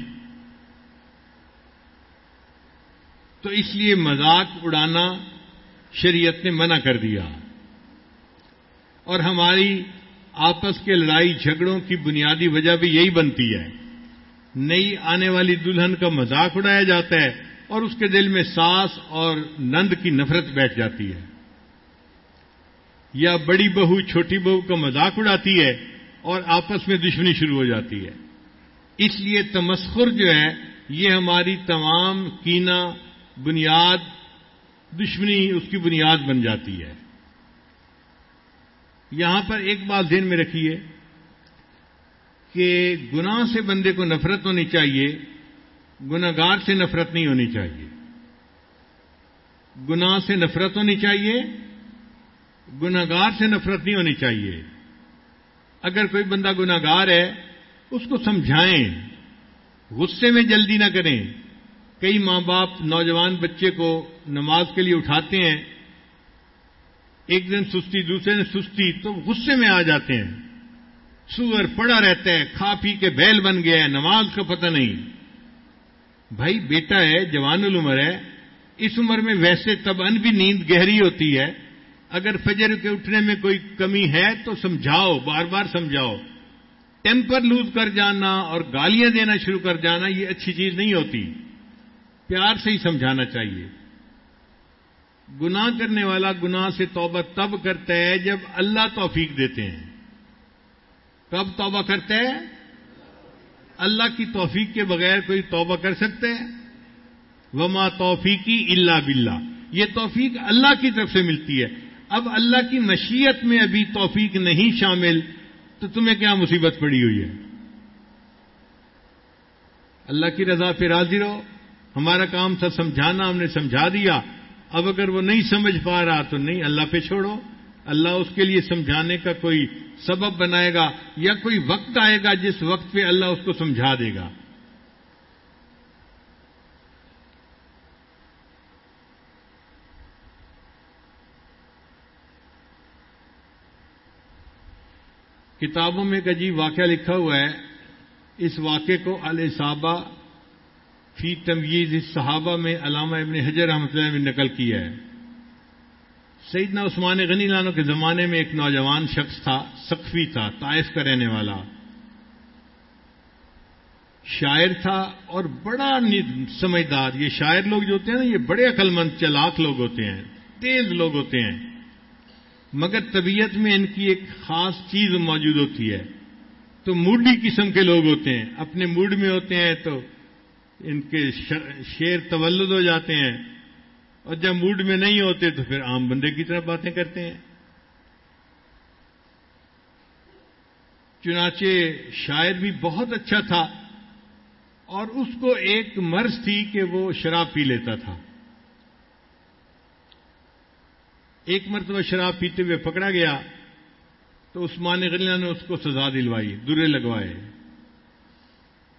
تو اس لیے مذاق اڑانا شریعت نے منع کر دیا۔ اور ہماری آپس کے لڑائی جھگڑوں کی بنیادی وجہ بھی یہی بنتی ہے۔ نئی آنے والی دلہن کا مذاق اڑایا جاتا ہے اور اس کے دل میں ساس اور نند کی نفرت بیٹھ جاتی ہے۔ یا بڑی بہو چھوٹی بہو کا مذاق اڑاتی ہے اور آپس میں دشمنی شروع ہو جاتی ہے۔ اس لیے تمسخر جو ہے، یہ ہماری تمام کینا بنیاد، دشمنی اس کی بنیاد بن جاتی ہے۔ یہاں پر ایک بات ذہن میں رکھیے کہ گناہ سے بندے کو نفرت ہونی چاہیے گناگار سے نفرت نہیں ہونی چاہیے۔ گناہ سے نفرت ہونی چاہیے گناگار سے نفرت نہیں ہونی چاہیے۔ اگر کوئی بندہ گناگار ہے، اس کو سمجھائیں۔ غصے میں جلدی نہ کریں۔ کئی ماں باپ نوجوان بچے کو نماز کے لیے اٹھاتے ہیں۔ ایک دن سستی، دوسرے دن سستی، تو غصے میں آ جاتے ہیں۔ سور پڑا رہتا ہے، کھا پی کے بیل بن گیا ہے، نماز کا پتہ نہیں۔ بھائی، بیٹا ہے، جوان العمر ہے۔ اس عمر میں ویسے تب ان بھی نیند گہری ہوتی ہے۔ اگر فجر کے اٹھنے میں کوئی کمی ہے تو سمجھاؤ، بار بار سمجھاؤ۔ ٹیمپر لوز کر جانا اور گالیاں دینا شروع کر جانا یہ اچھی چیز نہیں ہوتی۔ پیار سے ہی سمجھانا چاہیے۔ گناہ کرنے والا گناہ سے توبہ تب کرتا ہے جب اللہ توفیق دیتے ہیں۔ کب توبہ کرتا ہے؟ اللہ کی توفیق کے بغیر کوئی توبہ کر سکتے ہیں وما توفیقی اللہ بلّہ یہ توفیق اللہ کی طرف سے ملتی ہے۔ اب اللہ کی مشیت میں ابھی توفیق نہیں شامل، تو تمہیں کیا مصیبت پڑی ہوئی ہے؟ اللہ کی رضا پہ راضی رہو۔ ہمارا کام تھا سمجھانا، ہم نے سمجھا دیا۔ اب اگر وہ نہیں سمجھ پا رہا تو نہیں، اللہ پہ چھوڑو۔ اللہ اس کے لیے سمجھانے کا کوئی سبب بنائے گا یا کوئی وقت آئے گا جس وقت پہ اللہ اس کو سمجھا دے گا۔ کتابوں میں ایک عجیب واقعہ لکھا ہوا ہے۔ اس واقعے کو الصابہ فی تمیز صحابہ میں علامہ ابن حجر رحمۃ اللہ نے نقل کیا ہے۔ سیدنا عثمان غنی لانوں کے زمانے میں ایک نوجوان شخص تھا، سقفی تھا، طائف کا رہنے والا۔ شاعر تھا اور بڑا سمجھدار۔ یہ شاعر لوگ جو ہوتے ہیں نا، یہ بڑے عقل مند چلاک لوگ ہوتے ہیں، تیز لوگ ہوتے ہیں۔ مگر طبیعت میں ان کی ایک خاص چیز موجود ہوتی ہے۔ تو موڈی قسم کے لوگ ہوتے ہیں۔ اپنے موڈ میں ہوتے ہیں تو ان کے شیر تولد ہو جاتے ہیں۔ اور جب موڈ میں نہیں ہوتے تو پھر عام بندے کی طرف باتیں کرتے ہیں۔ چنانچہ شاعر بھی بہت اچھا تھا اور اس کو ایک مرض تھی کہ وہ شراب پی لیتا تھا۔ ایک مرتبہ شراب پیتے ہوئے پکڑا گیا تو عثمان غلہ نے اس کو سزا دلوائی، درے لگوائے۔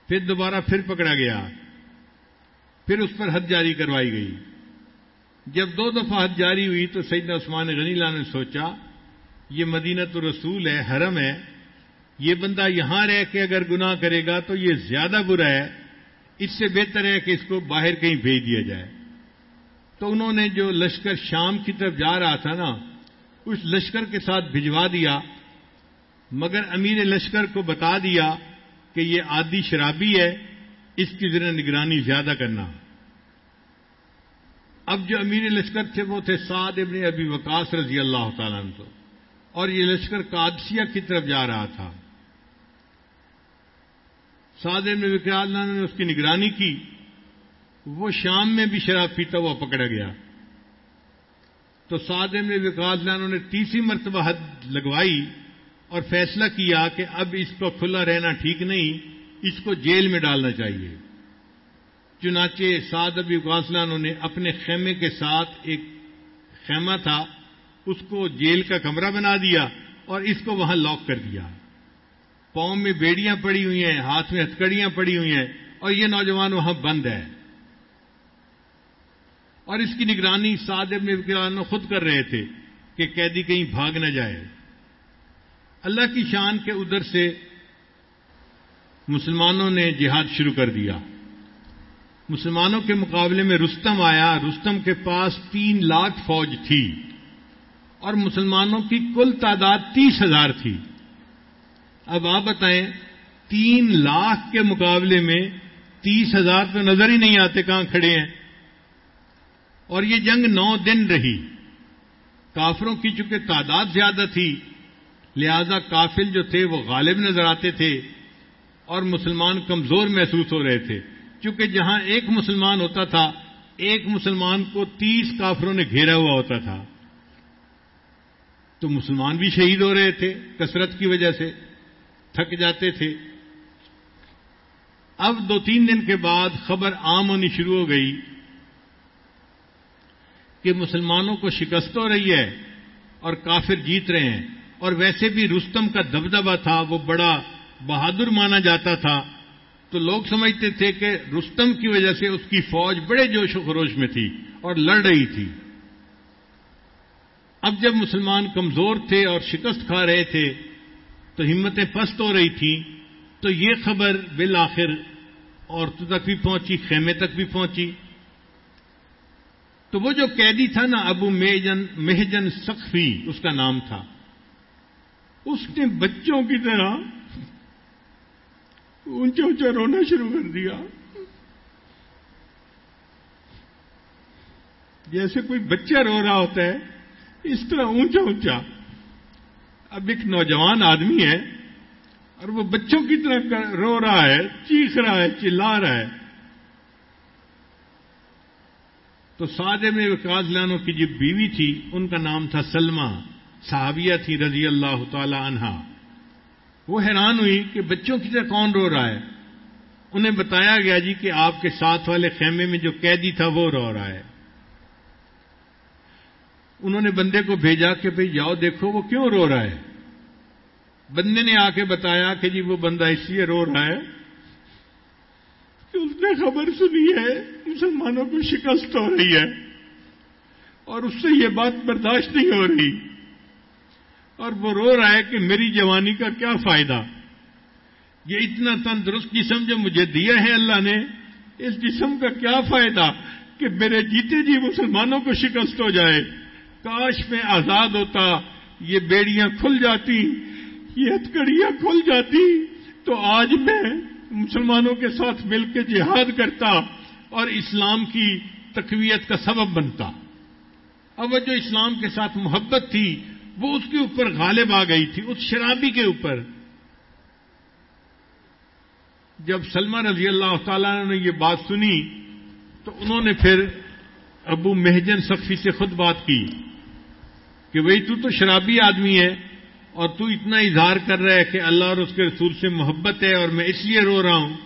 پھر دوبارہ پھر پکڑا گیا۔ پھر اس پر حد جاری کروائی گئی۔ جب دو دفعہ حد جاری ہوئی تو سیدنا عثمان غنی اللہ نے سوچا، یہ مدینہ تو رسول ہے، حرم ہے۔ یہ بندہ یہاں رہ کے اگر گناہ کرے گا تو یہ زیادہ برا ہے۔ اس سے بہتر ہے کہ اس کو باہر کہیں بھیج دیا جائے۔ تو انہوں نے جو لشکر شام کی طرف جا رہا تھا نا، اس لشکر کے ساتھ بھجوا دیا، مگر امیر لشکر کو بتا دیا کہ یہ آدھی شرابی ہے، اس کی ذرا نگرانی زیادہ کرنا۔ اب جو امیر لشکر تھے، وہ تھے سعد ابن ابی وکاس رضی اللہ تعالیٰ عنہ۔ اور یہ لشکر قادسیہ کی طرف جا رہا تھا۔ سعد ابن وکال نے اس کی نگرانی کی۔ وہ شام میں بھی شراب پیتا ہوا پکڑا گیا۔ تو سعد ابن وکاس لانوں نے تیسری مرتبہ حد لگوائی اور فیصلہ کیا کہ اب اس کو کھلا رہنا ٹھیک نہیں، اس کو جیل میں ڈالنا چاہیے۔ چنانچہ سعد ابی واسلانوں نے اپنے خیمے کے ساتھ ایک خیمہ تھا، اس کو جیل کا کمرہ بنا دیا اور اس کو وہاں لاک کر دیا۔ پاؤں میں بیڑیاں پڑی ہوئی ہیں، ہاتھ میں ہتکڑیاں پڑی ہوئی ہیں اور یہ نوجوان وہاں بند ہے اور اس کی نگرانی سعد ابن وکران خود کر رہے تھے کہ قیدی کہیں بھاگ نہ جائے۔ اللہ کی شان کے ادھر سے مسلمانوں نے جہاد شروع کر دیا۔ مسلمانوں کے مقابلے میں رستم آیا۔ رستم کے پاس تین لاکھ فوج تھی اور مسلمانوں کی کل تعداد تیس ہزار تھی۔ اب آپ بتائیں، تین لاکھ کے مقابلے میں تیس ہزار تو نظر ہی نہیں آتے کہاں کھڑے ہیں۔ اور یہ جنگ نو دن رہی۔ کافروں کی چونکہ تعداد زیادہ تھی، لہذا کافل جو تھے وہ غالب نظر آتے تھے اور مسلمان کمزور محسوس ہو رہے تھے۔ چونکہ جہاں ایک مسلمان ہوتا تھا، ایک مسلمان کو تیس کافروں نے گھیرا ہوا ہوتا تھا۔ تو مسلمان بھی شہید ہو رہے تھے کثرت کی وجہ سے، تھک جاتے تھے۔ اب دو تین دن کے بعد خبر عام ہونی شروع ہو گئی۔ کہ مسلمانوں کو شکست ہو رہی ہے اور کافر جیت رہے ہیں۔ اور ویسے بھی رستم کا دبدبا تھا، وہ بڑا بہادر مانا جاتا تھا۔ تو لوگ سمجھتے تھے کہ رستم کی وجہ سے اس کی فوج بڑے جوش و خروش میں تھی اور لڑ رہی تھی۔ اب جب مسلمان کمزور تھے اور شکست کھا رہے تھے، تو ہمتیں پست ہو رہی تھیں۔ تو یہ خبر بالآخر عورتوں تک بھی پہنچی، خیمے تک بھی پہنچی۔ تو وہ جو قیدی تھا نا ابو مہجن مہجن سخفی اس کا نام تھا۔ اس نے بچوں کی طرح اونچا اونچا رونا شروع کر دیا۔ جیسے کوئی بچہ رو رہا ہوتا ہے، اس طرح اونچا اونچا۔ اب ایک نوجوان آدمی ہے اور وہ بچوں کی طرح رو رہا ہے، چیخ رہا ہے، چلا رہا ہے۔ تو سعد میں وکاس لانو کی جو بیوی تھی، ان کا نام تھا سلمہ، صحابیہ تھی رضی اللہ تعالی عنہا۔ وہ حیران ہوئی کہ بچوں کی طرح کون رو رہا ہے؟ انہیں بتایا گیا جی کہ آپ کے ساتھ والے خیمے میں جو قیدی تھا وہ رو رہا ہے۔ انہوں نے بندے کو بھیجا کہ بھئی جاؤ دیکھو وہ کیوں رو رہا ہے۔ بندے نے آ کے بتایا کہ جی وہ بندہ اس لیے رو رہا ہے کہ اس نے خبر سنی ہے، مسلمانوں کو شکست ہو رہی ہے۔ اور اس سے یہ بات برداشت نہیں ہو رہی۔ اور وہ رو رہا ہے کہ میری جوانی کا کیا فائدہ۔ یہ اتنا تندرست جسم جو مجھے دیا ہے اللہ نے، اس جسم کا کیا فائدہ کہ میرے جیتے جی مسلمانوں کو شکست ہو جائے۔ کاش میں آزاد ہوتا، یہ بیڑیاں کھل جاتی، یہ ہتکڑیاں کھل جاتی، تو آج میں مسلمانوں کے ساتھ مل کے جہاد کرتا اور اسلام کی تقویت کا سبب بنتا۔ اب جو اسلام کے ساتھ محبت تھی، وہ اس کے اوپر غالب آ گئی تھی، اس شرابی کے اوپر۔ جب سلمان رضی اللہ تعالیٰ نے یہ بات سنی، تو انہوں نے پھر ابو مہجن سخی سے خود بات کی کہ بھئی تو تو شرابی آدمی ہے اور تو اتنا اظہار کر رہا ہے کہ اللہ اور اس کے رسول سے محبت ہے اور میں اس لیے رو رہا ہوں۔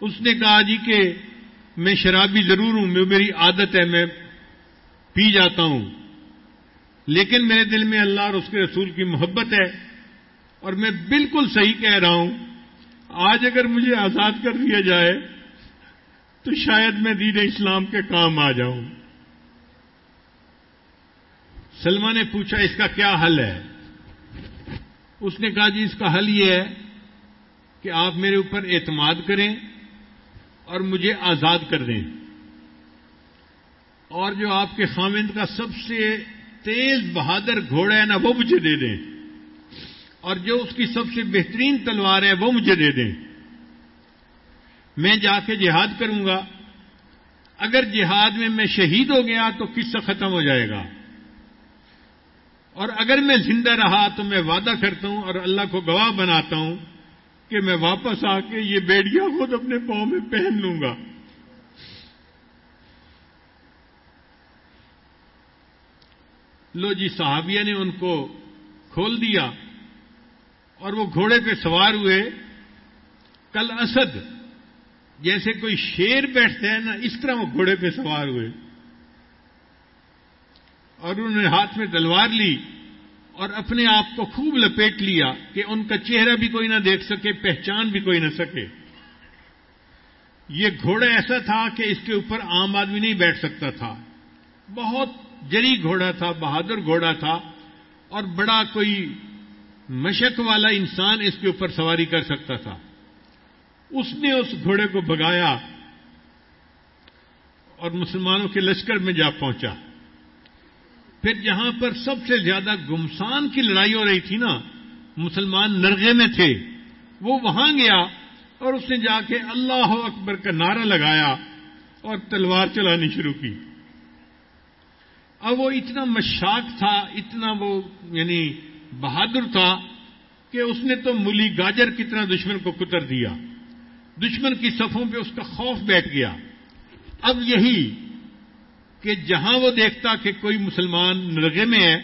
اس نے کہا جی کہ میں شرابی ضرور ہوں، میں میری عادت ہے، میں پی جاتا ہوں۔ لیکن میرے دل میں اللہ اور اس کے رسول کی محبت ہے اور میں بالکل صحیح کہہ رہا ہوں۔ آج اگر مجھے آزاد کر دیا جائے تو شاید میں دین اسلام کے کام آ جاؤں۔ سلما نے پوچھا، اس کا کیا حل ہے؟ اس نے کہا جی اس کا حل یہ ہے کہ آپ میرے اوپر اعتماد کریں اور مجھے آزاد کر دیں۔ اور جو آپ کے خامند کا سب سے تیز بہادر گھوڑا ہے نا، وہ مجھے دے دیں۔ اور جو اس کی سب سے بہترین تلوار ہے، وہ مجھے دے دیں۔ میں جا کے جہاد کروں گا۔ اگر جہاد میں میں شہید ہو گیا تو قصہ ختم ہو جائے گا۔ اور اگر میں زندہ رہا تو میں وعدہ کرتا ہوں اور اللہ کو گواہ بناتا ہوں کہ میں واپس آ کے یہ بیڑیاں خود اپنے پاؤں میں پہن لوں گا۔ لو جی صحابیہ نے ان کو کھول دیا اور وہ گھوڑے پہ سوار ہوئے۔ کل اسد، جیسے کوئی شیر بیٹھتے ہیں نا، اس طرح وہ گھوڑے پہ سوار ہوئے۔ اور انہوں نے ہاتھ میں تلوار لی اور اپنے آپ کو خوب لپیٹ لیا کہ ان کا چہرہ بھی کوئی نہ دیکھ سکے، پہچان بھی کوئی نہ سکے۔ یہ گھوڑا ایسا تھا کہ اس کے اوپر عام آدمی نہیں بیٹھ سکتا تھا۔ بہت جری گھوڑا تھا، بہادر گھوڑا تھا اور بڑا کوئی مشق والا انسان اس کے اوپر سواری کر سکتا تھا۔ اس نے اس گھوڑے کو بگایا اور مسلمانوں کے لشکر میں جا پہنچا۔ پھر جہاں پر سب سے زیادہ گمسان کی لڑائی ہو رہی تھی نا، مسلمان نرغے میں تھے۔ وہ وہاں گیا اور اس نے جا کے اللہ اکبر کا نعرہ لگایا اور تلوار چلانی شروع کی۔ اب وہ اتنا مشاق تھا، اتنا وہ یعنی بہادر تھا کہ اس نے تو ملی گاجر کی طرح دشمن کو کتر دیا۔ دشمن کی صفوں پہ اس کا خوف بیٹھ گیا۔ اب یہی کہ جہاں وہ دیکھتا کہ کوئی مسلمان نرغے میں ہے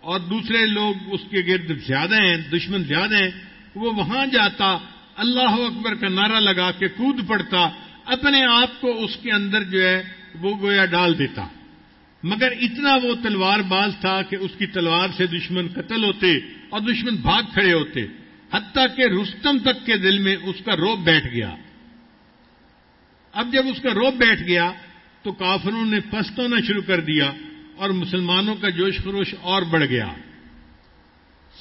اور دوسرے لوگ اس کے گرد زیادہ ہیں، دشمن زیادہ ہیں، وہ وہاں جاتا، اللہ اکبر کا نعرہ لگا کے کود پڑتا، اپنے آپ کو اس کے اندر جو ہے وہ گویا ڈال دیتا۔ مگر اتنا وہ تلوار باز تھا کہ اس کی تلوار سے دشمن قتل ہوتے اور دشمن بھاگ کھڑے ہوتے، حتیٰ کہ رستم تک کے دل میں اس کا روب بیٹھ گیا۔ اب جب اس کا روب بیٹھ گیا تو کافروں نے پست ہونا شروع کر دیا اور مسلمانوں کا جوش خروش اور بڑھ گیا۔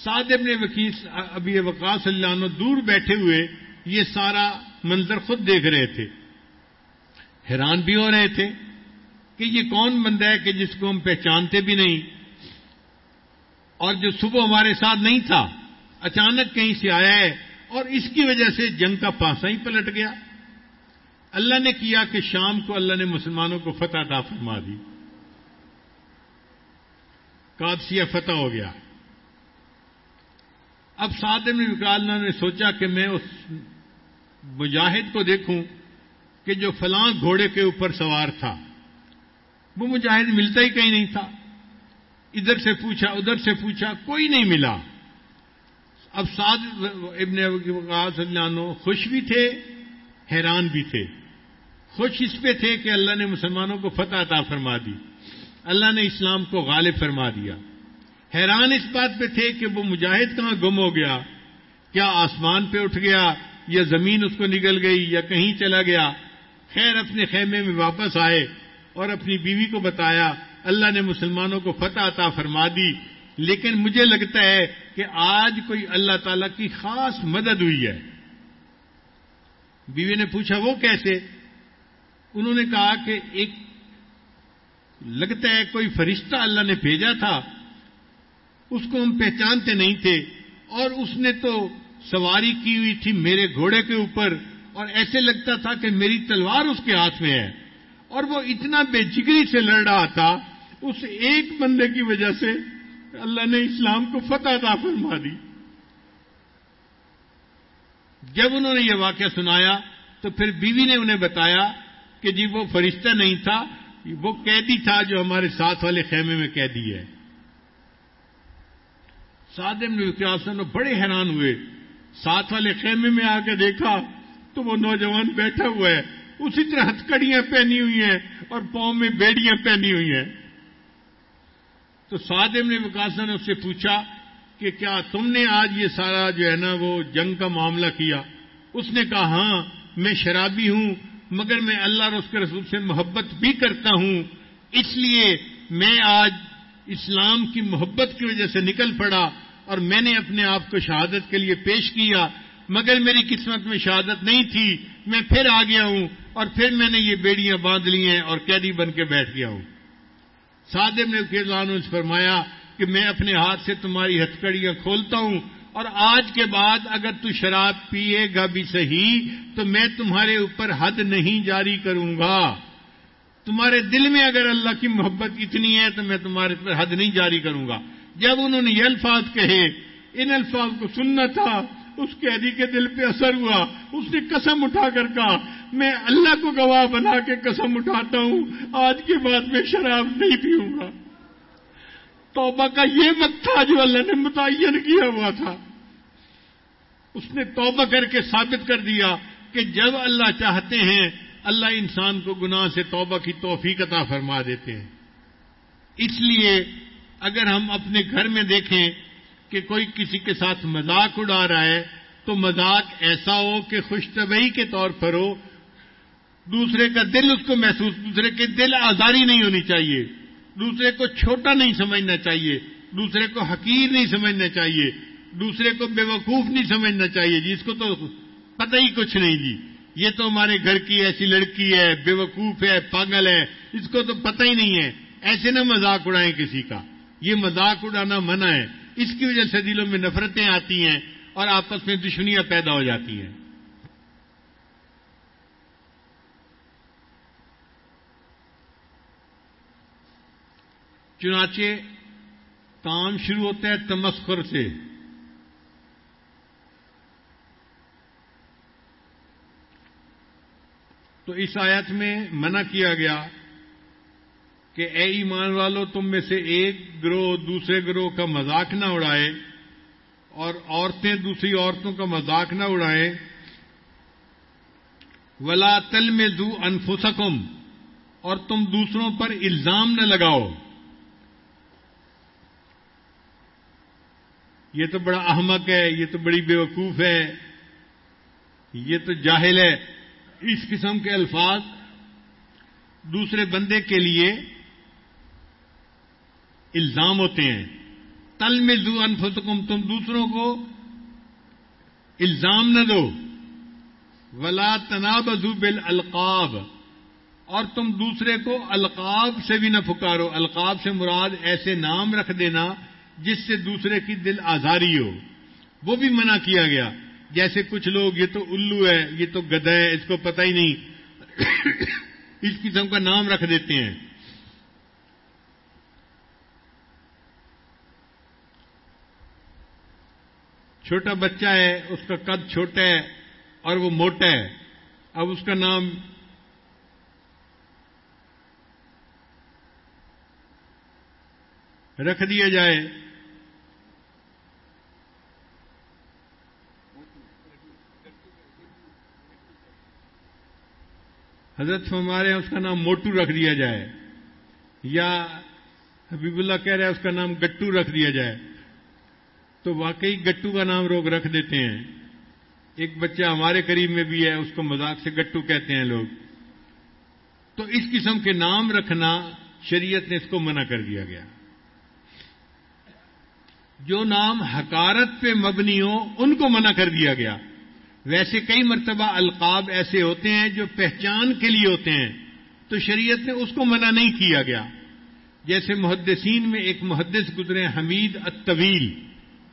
سعد ابن وکیل ابھی وقاص اللہ عنہ دور بیٹھے ہوئے یہ سارا منظر خود دیکھ رہے تھے۔ حیران بھی ہو رہے تھے کہ یہ کون بندہ ہے کہ جس کو ہم پہچانتے بھی نہیں۔ اور جو صبح ہمارے ساتھ نہیں تھا، اچانک کہیں سے آیا ہے اور اس کی وجہ سے جنگ کا پاسا ہی پلٹ گیا۔ اللہ نے کیا کہ شام کو اللہ نے مسلمانوں کو فتح عطا فرما دی۔ قادسیہ فتح ہو گیا۔ اب سعد میں وکالنا نے سوچا کہ میں اس مجاہد کو دیکھوں کہ جو فلاں گھوڑے کے اوپر سوار تھا۔ وہ مجاہد ملتا ہی کہیں نہیں تھا۔ ادھر سے پوچھا، ادھر سے پوچھا، کوئی نہیں ملا۔ اب سعد ابن وقاص اللہ خوش بھی تھے، حیران بھی تھے۔ خوش اس پہ تھے کہ اللہ نے مسلمانوں کو فتح عطا فرما دی۔ اللہ نے اسلام کو غالب فرما دیا۔ حیران اس بات پہ تھے کہ وہ مجاہد کہاں گم ہو گیا۔ کیا آسمان پہ اٹھ گیا یا زمین اس کو نگل گئی یا کہیں چلا گیا۔ خیر اپنے خیمے میں واپس آئے اور اپنی بیوی کو بتایا، اللہ نے مسلمانوں کو فتح عطا فرما دی۔ لیکن مجھے لگتا ہے کہ آج کوئی اللہ تعالی کی خاص مدد ہوئی ہے۔ بیوی نے پوچھا، وہ کیسے؟ انہوں نے کہا کہ ایک لگتا ہے کوئی فرشتہ اللہ نے بھیجا تھا، اس کو ہم پہچانتے نہیں تھے، اور اس نے تو سواری کی ہوئی تھی میرے گھوڑے کے اوپر، اور ایسے لگتا تھا کہ میری تلوار اس کے ہاتھ میں ہے۔ اور وہ اتنا بے جگری سے لڑ رہا تھا، اس ایک بندے کی وجہ سے اللہ نے اسلام کو فتح عطا فرما دی۔ جب انہوں نے یہ واقعہ سنایا تو پھر بیوی نے انہیں بتایا کہ جی وہ فرشتہ نہیں تھا، وہ قیدی تھا جو ہمارے ساتھ والے خیمے میں قیدی ہے۔ سادم نے بڑے حیران ہوئے۔ ساتھ والے خیمے میں آ کے دیکھا تو وہ نوجوان بیٹھا ہوا ہے۔ اسی طرح ہتکڑیاں پہنی ہوئی ہیں اور پاؤں میں بیڑیاں پہنی ہوئی ہیں۔ تو سادم نے وکاس نے اس سے پوچھا کہ کیا تم نے آج یہ سارا جو ہے نا وہ جنگ کا معاملہ کیا؟ اس نے کہا ہاں میں شرابی ہوں مگر میں اللہ اور اس کے رسول سے محبت بھی کرتا ہوں، اس لیے میں آج اسلام کی محبت کی وجہ سے نکل پڑا اور میں نے اپنے آپ کو شہادت کے لیے پیش کیا، مگر میری قسمت میں شہادت نہیں تھی۔ میں پھر آ گیا ہوں اور پھر میں نے یہ بیڑیاں باندھ لی ہیں اور قیدی بن کے بیٹھ گیا ہوں۔ سادم نے فرمایا کہ میں اپنے ہاتھ سے تمہاری ہتکڑیاں کھولتا ہوں اور آج کے بعد اگر تو شراب پیے گا بھی صحیح، تو میں تمہارے اوپر حد نہیں جاری کروں گا۔ تمہارے دل میں اگر اللہ کی محبت اتنی ہے، تو میں تمہارے اوپر حد نہیں جاری کروں گا۔ جب انہوں نے یہ الفاظ کہے، ان الفاظ کو سننا تھا، اس قیدی کے دل پہ اثر ہوا، اس نے قسم اٹھا کر کہا، میں اللہ کو گواہ بنا کے قسم اٹھاتا ہوں، آج کے بعد میں شراب نہیں پیوں گا۔ توبہ کا یہ وقت تھا جو اللہ نے متعین کیا ہوا تھا۔ اس نے توبہ کر کے ثابت کر دیا کہ جب اللہ چاہتے ہیں، اللہ انسان کو گناہ سے توبہ کی توفیق عطا فرما دیتے ہیں۔ اس لیے اگر ہم اپنے گھر میں دیکھیں کہ کوئی کسی کے ساتھ مذاق اڑا رہا ہے، تو مذاق ایسا ہو کہ خوش طبعی کے طور پر ہو۔ دوسرے کا دل اس کو محسوس، دوسرے کے دل آزاری نہیں ہونی چاہیے۔ دوسرے کو چھوٹا نہیں سمجھنا چاہیے، دوسرے کو حقیر نہیں سمجھنا چاہیے، دوسرے کو بے وقوف نہیں سمجھنا چاہیے جی اس کو تو پتہ ہی کچھ نہیں جی۔ یہ تو ہمارے گھر کی ایسی لڑکی ہے، بے وقوف ہے، پاگل ہے، اس کو تو پتہ ہی نہیں ہے۔ ایسے نہ مذاق اڑائیں کسی کا۔ یہ مذاق اڑانا منع ہے۔ اس کی وجہ سے دلوں میں نفرتیں آتی ہیں اور آپس میں دشمنیاں پیدا ہو جاتی ہیں۔ چنانچہ کام شروع ہوتا ہے تمسخر سے۔ تو اس آیت میں منع کیا گیا کہ اے ایمان والو، تم میں سے ایک گروہ دوسرے گروہ کا مذاق نہ اڑائے اور عورتیں دوسری عورتوں کا مذاق نہ اڑائیں ولا تل میں دو انفسکم اور تم دوسروں پر الزام نہ لگاؤ۔ یہ تو بڑا احمق ہے، یہ تو بڑی بیوقوف ہے، یہ تو جاہل ہے۔ اس قسم کے الفاظ دوسرے بندے کے لیے الزام ہوتے ہیں۔ تل میں زو انفسکم، تم دوسروں کو الزام نہ دو۔ ولا تناب بل القاب اور تم دوسرے کو القاب سے بھی نہ پکارو۔ القاب سے مراد ایسے نام رکھ دینا جس سے دوسرے کی دل آزاری ہو۔ وہ بھی منع کیا گیا۔ جیسے کچھ لوگ، یہ تو الو ہے، یہ تو گدا ہے، اس کو پتہ ہی نہیں۔ اس قسم کا نام رکھ دیتے ہیں۔ چھوٹا بچہ ہے، اس کا قد چھوٹا ہے اور وہ موٹا ہے۔ اب اس کا نام رکھ دیا جائے۔ حضرت ہمارے اس کا نام موٹو رکھ دیا جائے یا حبیب اللہ کہہ رہے ہیں اس کا نام گٹو رکھ دیا جائے تو واقعی گٹو کا نام لوگ رکھ دیتے ہیں ایک بچہ ہمارے قریب میں بھی ہے، اس کو مذاق سے گٹو کہتے ہیں لوگ۔ تو اس قسم کے نام رکھنا شریعت نے اس کو منع کر دیا گیا۔ جو نام حکارت پہ مبنی ہو، ان کو منع کر دیا گیا۔ ویسے کئی مرتبہ القاب ایسے ہوتے ہیں جو پہچان کے لیے ہوتے ہیں، تو شریعت نے اس کو منع نہیں کیا گیا۔ جیسے محدثین میں ایک محدث گزرے، حمید الطویل۔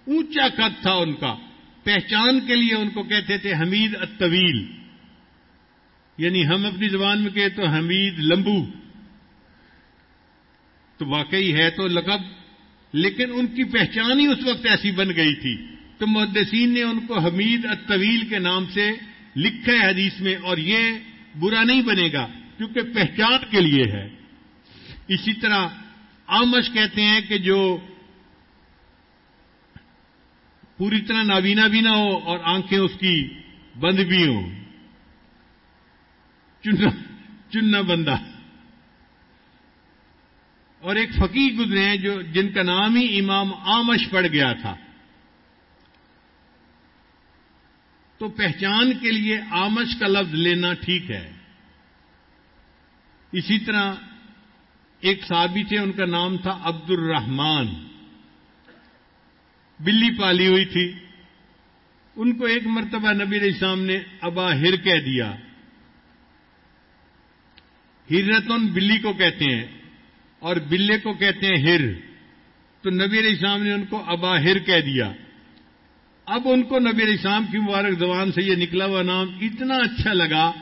اونچا قد تھا ان کا۔ پہچان کے لیے ان کو کہتے تھے حمید الطویل۔ یعنی ہم اپنی زبان میں کہے تو حمید لمبو۔ تو واقعی ہے تو لقب، لیکن ان کی پہچان ہی اس وقت ایسی بن گئی تھی۔ تو محدثین نے ان کو حمید الطویل کے نام سے لکھا ہے حدیث میں، اور یہ برا نہیں بنے گا، کیونکہ پہچان کے لیے ہے۔ اسی طرح آمش کہتے ہیں کہ جو پوری طرح نابینا بھی نہ ہو اور آنکھیں اس کی بند بھی ہوں۔ چننا چننا بندہ۔ اور ایک فقیر گزرے ہیں جو، جن کا نام ہی امام آمش پڑ گیا تھا۔ تو پہچان کے لیے آمش کا لفظ لینا ٹھیک ہے۔ اسی طرح ایک صحابی تھے، ان کا نام تھا عبد الرحمان بلی پالی ہوئی تھی۔ ان کو ایک مرتبہ نبی علیہ السلام نے ابا ہر کہہ دیا۔ ہرتن بلی کو کہتے ہیں اور بلے کو کہتے ہیں ہر۔ تو نبی علیہ السلام نے ان کو ابا ہر کہہ دیا۔ اب ان کو نبی علیہ السلام کی مبارک زبان سے یہ نکلا ہوا نام اتنا اچھا لگا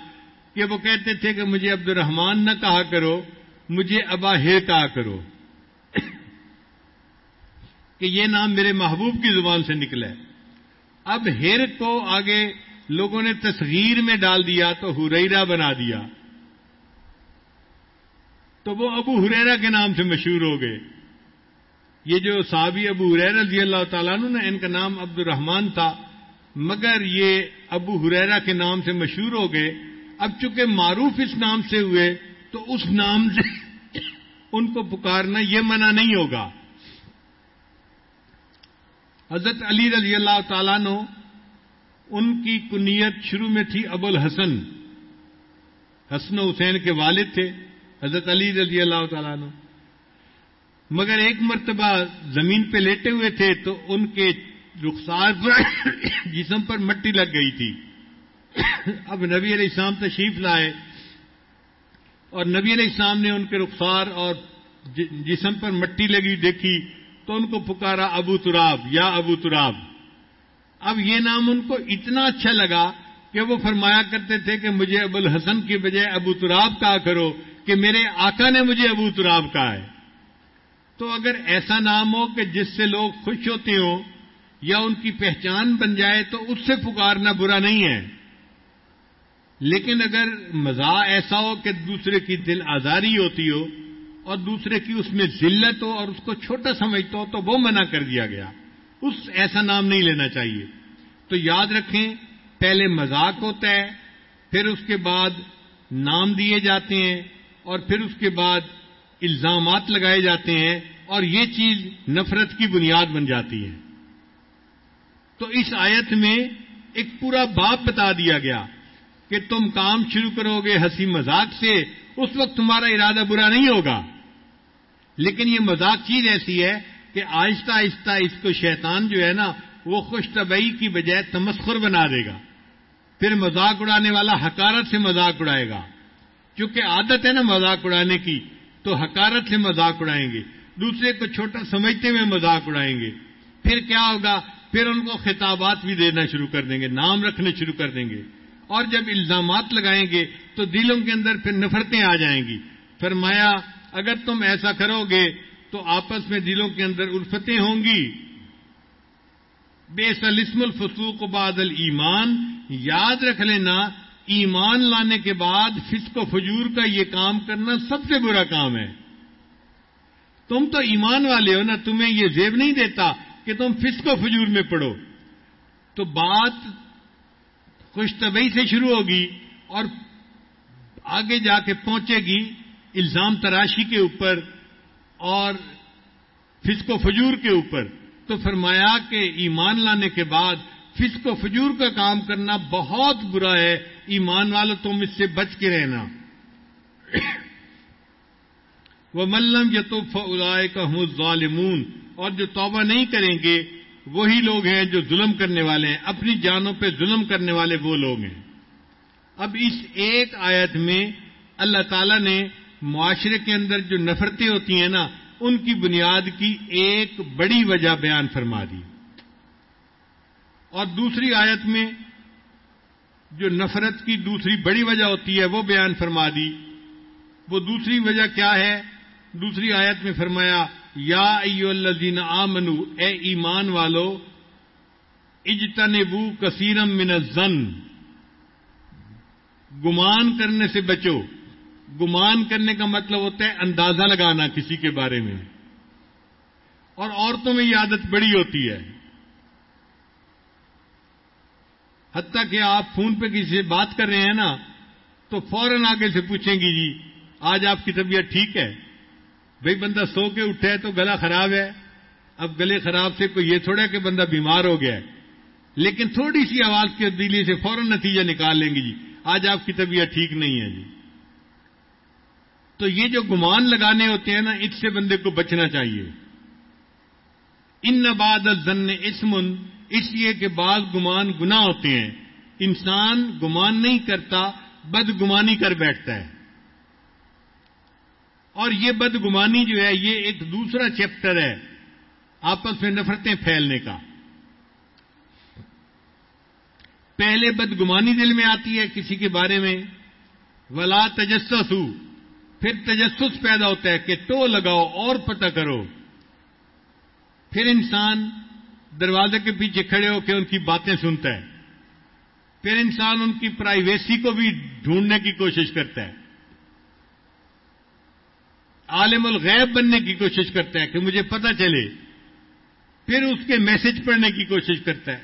کہ وہ کہتے تھے کہ مجھے عبد الرحمان نہ کہا کرو، مجھے ابا ہر کہا کرو۔ کہ یہ نام میرے محبوب کی زبان سے نکلا اب ہیر کو آگے لوگوں نے تصغیر میں ڈال دیا تو ہریرا بنا دیا۔ تو وہ ابو ہریرا کے نام سے مشہور ہو گئے۔ یہ جو صحابی ابو حریر رضی اللہ تعالیٰ نے ان کا نام عبد الرحمان تھا، مگر یہ ابو حریرا کے نام سے مشہور ہو گئے۔ اب چونکہ معروف اس نام سے ہوئے، تو اس نام سے ان کو پکارنا یہ منع نہیں ہوگا۔ حضرت علی رضی اللہ تعالیٰ نو ان کی کنیت شروع میں تھی ابو الحسن حسن حسین کے والد تھے، حضرت علی رضی اللہ تعالیٰ نو مگر ایک مرتبہ زمین پہ لیٹے ہوئے تھے تو ان کے رخسار پر <coughs> جسم پر مٹی لگ گئی تھی۔ <coughs> اب نبی علیہ السلام تشریف لائے اور نبی علیہ السلام نے ان کے رخسار اور جسم پر مٹی لگی دیکھی تو ان کو پکارا ابو تراب، یا ابو تراب۔ اب یہ نام ان کو اتنا اچھا لگا کہ وہ فرمایا کرتے تھے کہ مجھے ابو الحسن کی بجائے ابو تراب کہا کرو کہ میرے آقا نے مجھے ابو تراب کہا ہے۔ تو اگر ایسا نام ہو کہ جس سے لوگ خوش ہوتے ہوں یا ان کی پہچان بن جائے تو اس سے پکارنا برا نہیں ہے۔ لیکن اگر مزاح ایسا ہو کہ دوسرے کی دل آزاری ہوتی ہو اور دوسرے کی اس میں ذلت ہو اور اس کو چھوٹا سمجھتا ہو تو وہ منع کر دیا گیا۔ اس ایسا نام نہیں لینا چاہیے۔ تو یاد رکھیں، پہلے مذاق ہوتا ہے پھر اس کے بعد نام دیے جاتے ہیں اور پھر اس کے بعد الزامات لگائے جاتے ہیں اور یہ چیز نفرت کی بنیاد بن جاتی ہے۔ تو اس آیت میں ایک پورا باپ بتا دیا گیا کہ تم کام شروع کرو گے ہنسی مذاق سے، اس وقت تمہارا ارادہ برا نہیں ہوگا۔ لیکن یہ مذاق چیز ایسی ہے کہ آہستہ آہستہ اس کو شیطان جو ہے نا، وہ خوش طبعی کی بجائے تمسخر بنا دے گا۔ پھر مذاق اڑانے والا حکارت سے مذاق اڑائے گا۔ کیونکہ عادت ہے نا مذاق اڑانے کی۔ تو حکارت سے مذاق اڑائیں گے۔ دوسرے کو چھوٹا سمجھتے ہوئے مذاق اڑائیں گے۔ پھر کیا ہوگا؟ پھر ان کو خطابات بھی دینا شروع کر دیں گے، نام رکھنے شروع کر دیں گے۔ اور جب الزامات لگائیں گے تو دلوں کے اندر پھر نفرتیں آ جائیں گی۔ فرمایا، اگر تم ایسا کرو گے تو آپس میں دلوں کے اندر الفتیں ہوں گی۔ بے سلسم الفسوق بادل ایمان یاد رکھ لینا ایمان لانے کے بعد فسق و فجور کا یہ کام کرنا سب سے برا کام ہے۔ تم تو ایمان والے ہو نا، تمہیں یہ زیب نہیں دیتا کہ تم فسق و فجور میں پڑھو۔ تو بات خوش طبی سے شروع ہوگی اور آگے جا کے پہنچے گی الزام تراشی کے اوپر اور فسق و فجور کے اوپر۔ تو فرمایا کہ ایمان لانے کے بعد فسق و فجور کا کام کرنا بہت برا ہے۔ ایمان والو تم اس سے بچ کے رہنا۔ وہ ملم یتوف ادائے کا ہوں ظالمون اور جو توبہ نہیں کریں گے، وہی لوگ ہیں جو ظلم کرنے والے ہیں۔ اپنی جانوں پہ ظلم کرنے والے وہ لوگ ہیں۔ اب اس ایک آیت میں اللہ تعالی نے معاشرے کے اندر جو نفرتیں ہوتی ہیں نا، ان کی بنیاد کی ایک بڑی وجہ بیان فرما دی۔ اور دوسری آیت میں جو نفرت کی دوسری بڑی وجہ ہوتی ہے، وہ بیان فرما دی۔ وہ دوسری وجہ کیا ہے؟ دوسری آیت میں فرمایا، یا ایو الذین آمنو، اے ایمان والو، اجتنبو کثیرم من الزن گمان کرنے سے بچو۔ گمان کرنے کا مطلب ہوتا ہے اندازہ لگانا کسی کے بارے میں۔ اور عورتوں میں یہ عادت بڑی ہوتی ہے۔ حتیٰ کہ آپ فون پہ کسی سے بات کر رہے ہیں نا، تو فوراً آگے سے پوچھیں گی جی آج آپ کی طبیعت ٹھیک ہے؟ بھئی بندہ سو کے اٹھے تو گلا خراب ہے۔ اب گلے خراب سے کوئی یہ تھوڑا کہ بندہ بیمار ہو گیا ہے۔ لیکن تھوڑی سی آواز کے دلی سے فوراً نتیجہ نکال لیں گی جی آج آپ کی طبیعت ٹھیک نہیں ہے جی۔ تو یہ جو گمان لگانے ہوتے ہیں نا، اس سے بندے کو بچنا چاہیے۔ ان نباد زن اسمن اس لیے کہ بعض گمان گنا ہوتے ہیں۔ انسان گمان نہیں کرتا، بدگمانی کر بیٹھتا ہے۔ اور یہ بدگمانی جو ہے، یہ ایک دوسرا چیپٹر ہے۔ آپس میں نفرتیں پھیلنے کا۔ پہلے بدگمانی دل میں آتی ہے کسی کے بارے میں۔ ولا تجسس ہو پھر تجسس پیدا ہوتا ہے کہ ٹو لگاؤ اور پتہ کرو۔ پھر انسان دروازے کے پیچھے کھڑے ہو کے ان کی باتیں سنتا ہے۔ پھر انسان ان کی پرائیویسی کو بھی ڈھونڈنے کی کوشش کرتا ہے۔ عالم الغیب بننے کی کوشش کرتا ہے کہ مجھے پتہ چلے۔ پھر اس کے میسج پڑھنے کی کوشش کرتا ہے۔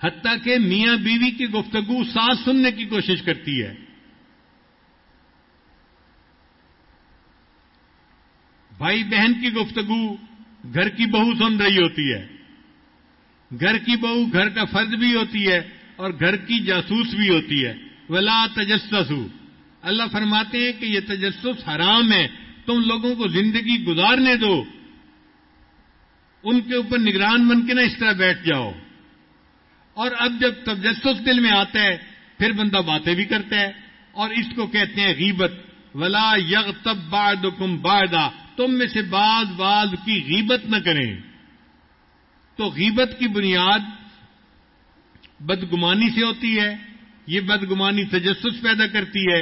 حتیٰ کہ میاں بیوی کی گفتگو سانس سننے کی کوشش کرتی ہے۔ بھائی بہن کی گفتگو گھر کی بہو سن رہی ہوتی ہے۔ گھر کی بہو گھر کا فرد بھی ہوتی ہے اور گھر کی جاسوس بھی ہوتی ہے۔ ولا تجسس اللہ فرماتے ہیں کہ یہ تجسس حرام ہے۔ تم لوگوں کو زندگی گزارنے دو۔ ان کے اوپر نگران بن کے نہ اس طرح بیٹھ جاؤ۔ اور اب جب تجسس دل میں آتا ہے، پھر بندہ باتیں بھی کرتا ہے۔ اور اس کو کہتے ہیں غیبت۔ ولا یغ تب باد کم تم میں سے بعض بعض کی غیبت نہ کریں۔ تو غیبت کی بنیاد بدگمانی سے ہوتی ہے، یہ بدگمانی تجسس پیدا کرتی ہے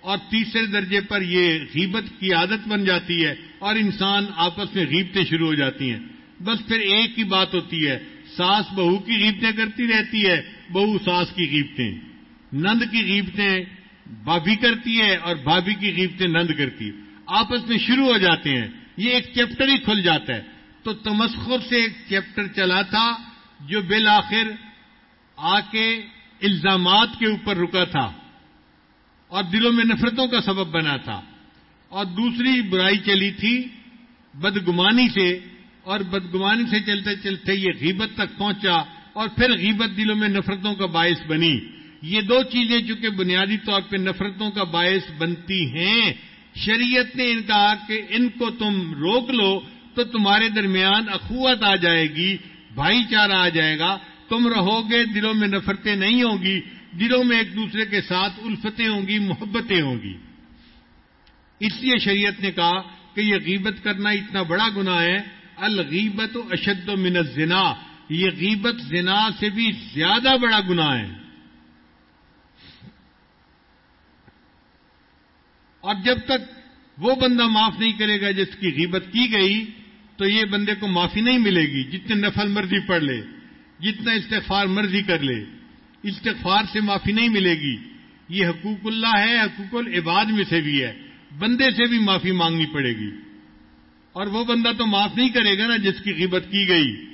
اور تیسرے درجے پر یہ غیبت کی عادت بن جاتی ہے اور انسان آپس میں غیبتیں شروع ہو جاتی ہیں۔ بس پھر ایک ہی بات ہوتی ہے، ساس بہو کی غیبتیں کرتی رہتی ہے، بہو ساس کی غیبتیں۔ نند کی غیبتیں بھابھی کرتی ہے اور بھابھی کی غیبتیں نند کرتی ہے۔ آپس میں شروع ہو جاتے ہیں، یہ ایک چیپٹر ہی کھل جاتا ہے۔ تو تمسخر سے ایک چیپٹر چلا تھا جو بالآخر آ کے الزامات کے اوپر رکا تھا اور دلوں میں نفرتوں کا سبب بنا تھا۔ اور دوسری برائی چلی تھی بدگمانی سے اور بدگمانی سے چلتے چلتے یہ غیبت تک پہنچا اور پھر غیبت دلوں میں نفرتوں کا باعث بنی۔ یہ دو چیزیں چونکہ بنیادی طور پہ نفرتوں کا باعث بنتی ہیں شریعت نے ان کہا کہ ان کو تم روک لو تو تمہارے درمیان اخوت آ جائے گی، بھائی چارہ آ جائے گا۔ تم رہو گے، دلوں میں نفرتیں نہیں ہوں گی، دلوں میں ایک دوسرے کے ساتھ الفتیں ہوں گی، محبتیں ہوں گی۔ اس لیے شریعت نے کہا کہ یہ غیبت کرنا اتنا بڑا گناہ ہے۔ الغیبت و اشد و من الزنا، یہ غیبت زنا سے بھی زیادہ بڑا گناہ ہے۔ اور جب تک وہ بندہ معاف نہیں کرے گا جس کی غیبت کی گئی، تو یہ بندے کو معافی نہیں ملے گی، جتنے نفل مرضی پڑھ لے، جتنا استغفار مرضی کر لے، استغفار سے معافی نہیں ملے گی۔ یہ حقوق اللہ ہے، حقوق العباد میں سے بھی ہے۔ بندے سے بھی معافی مانگنی پڑے گی۔ اور وہ بندہ تو معاف نہیں کرے گا نا جس کی غیبت کی گئی۔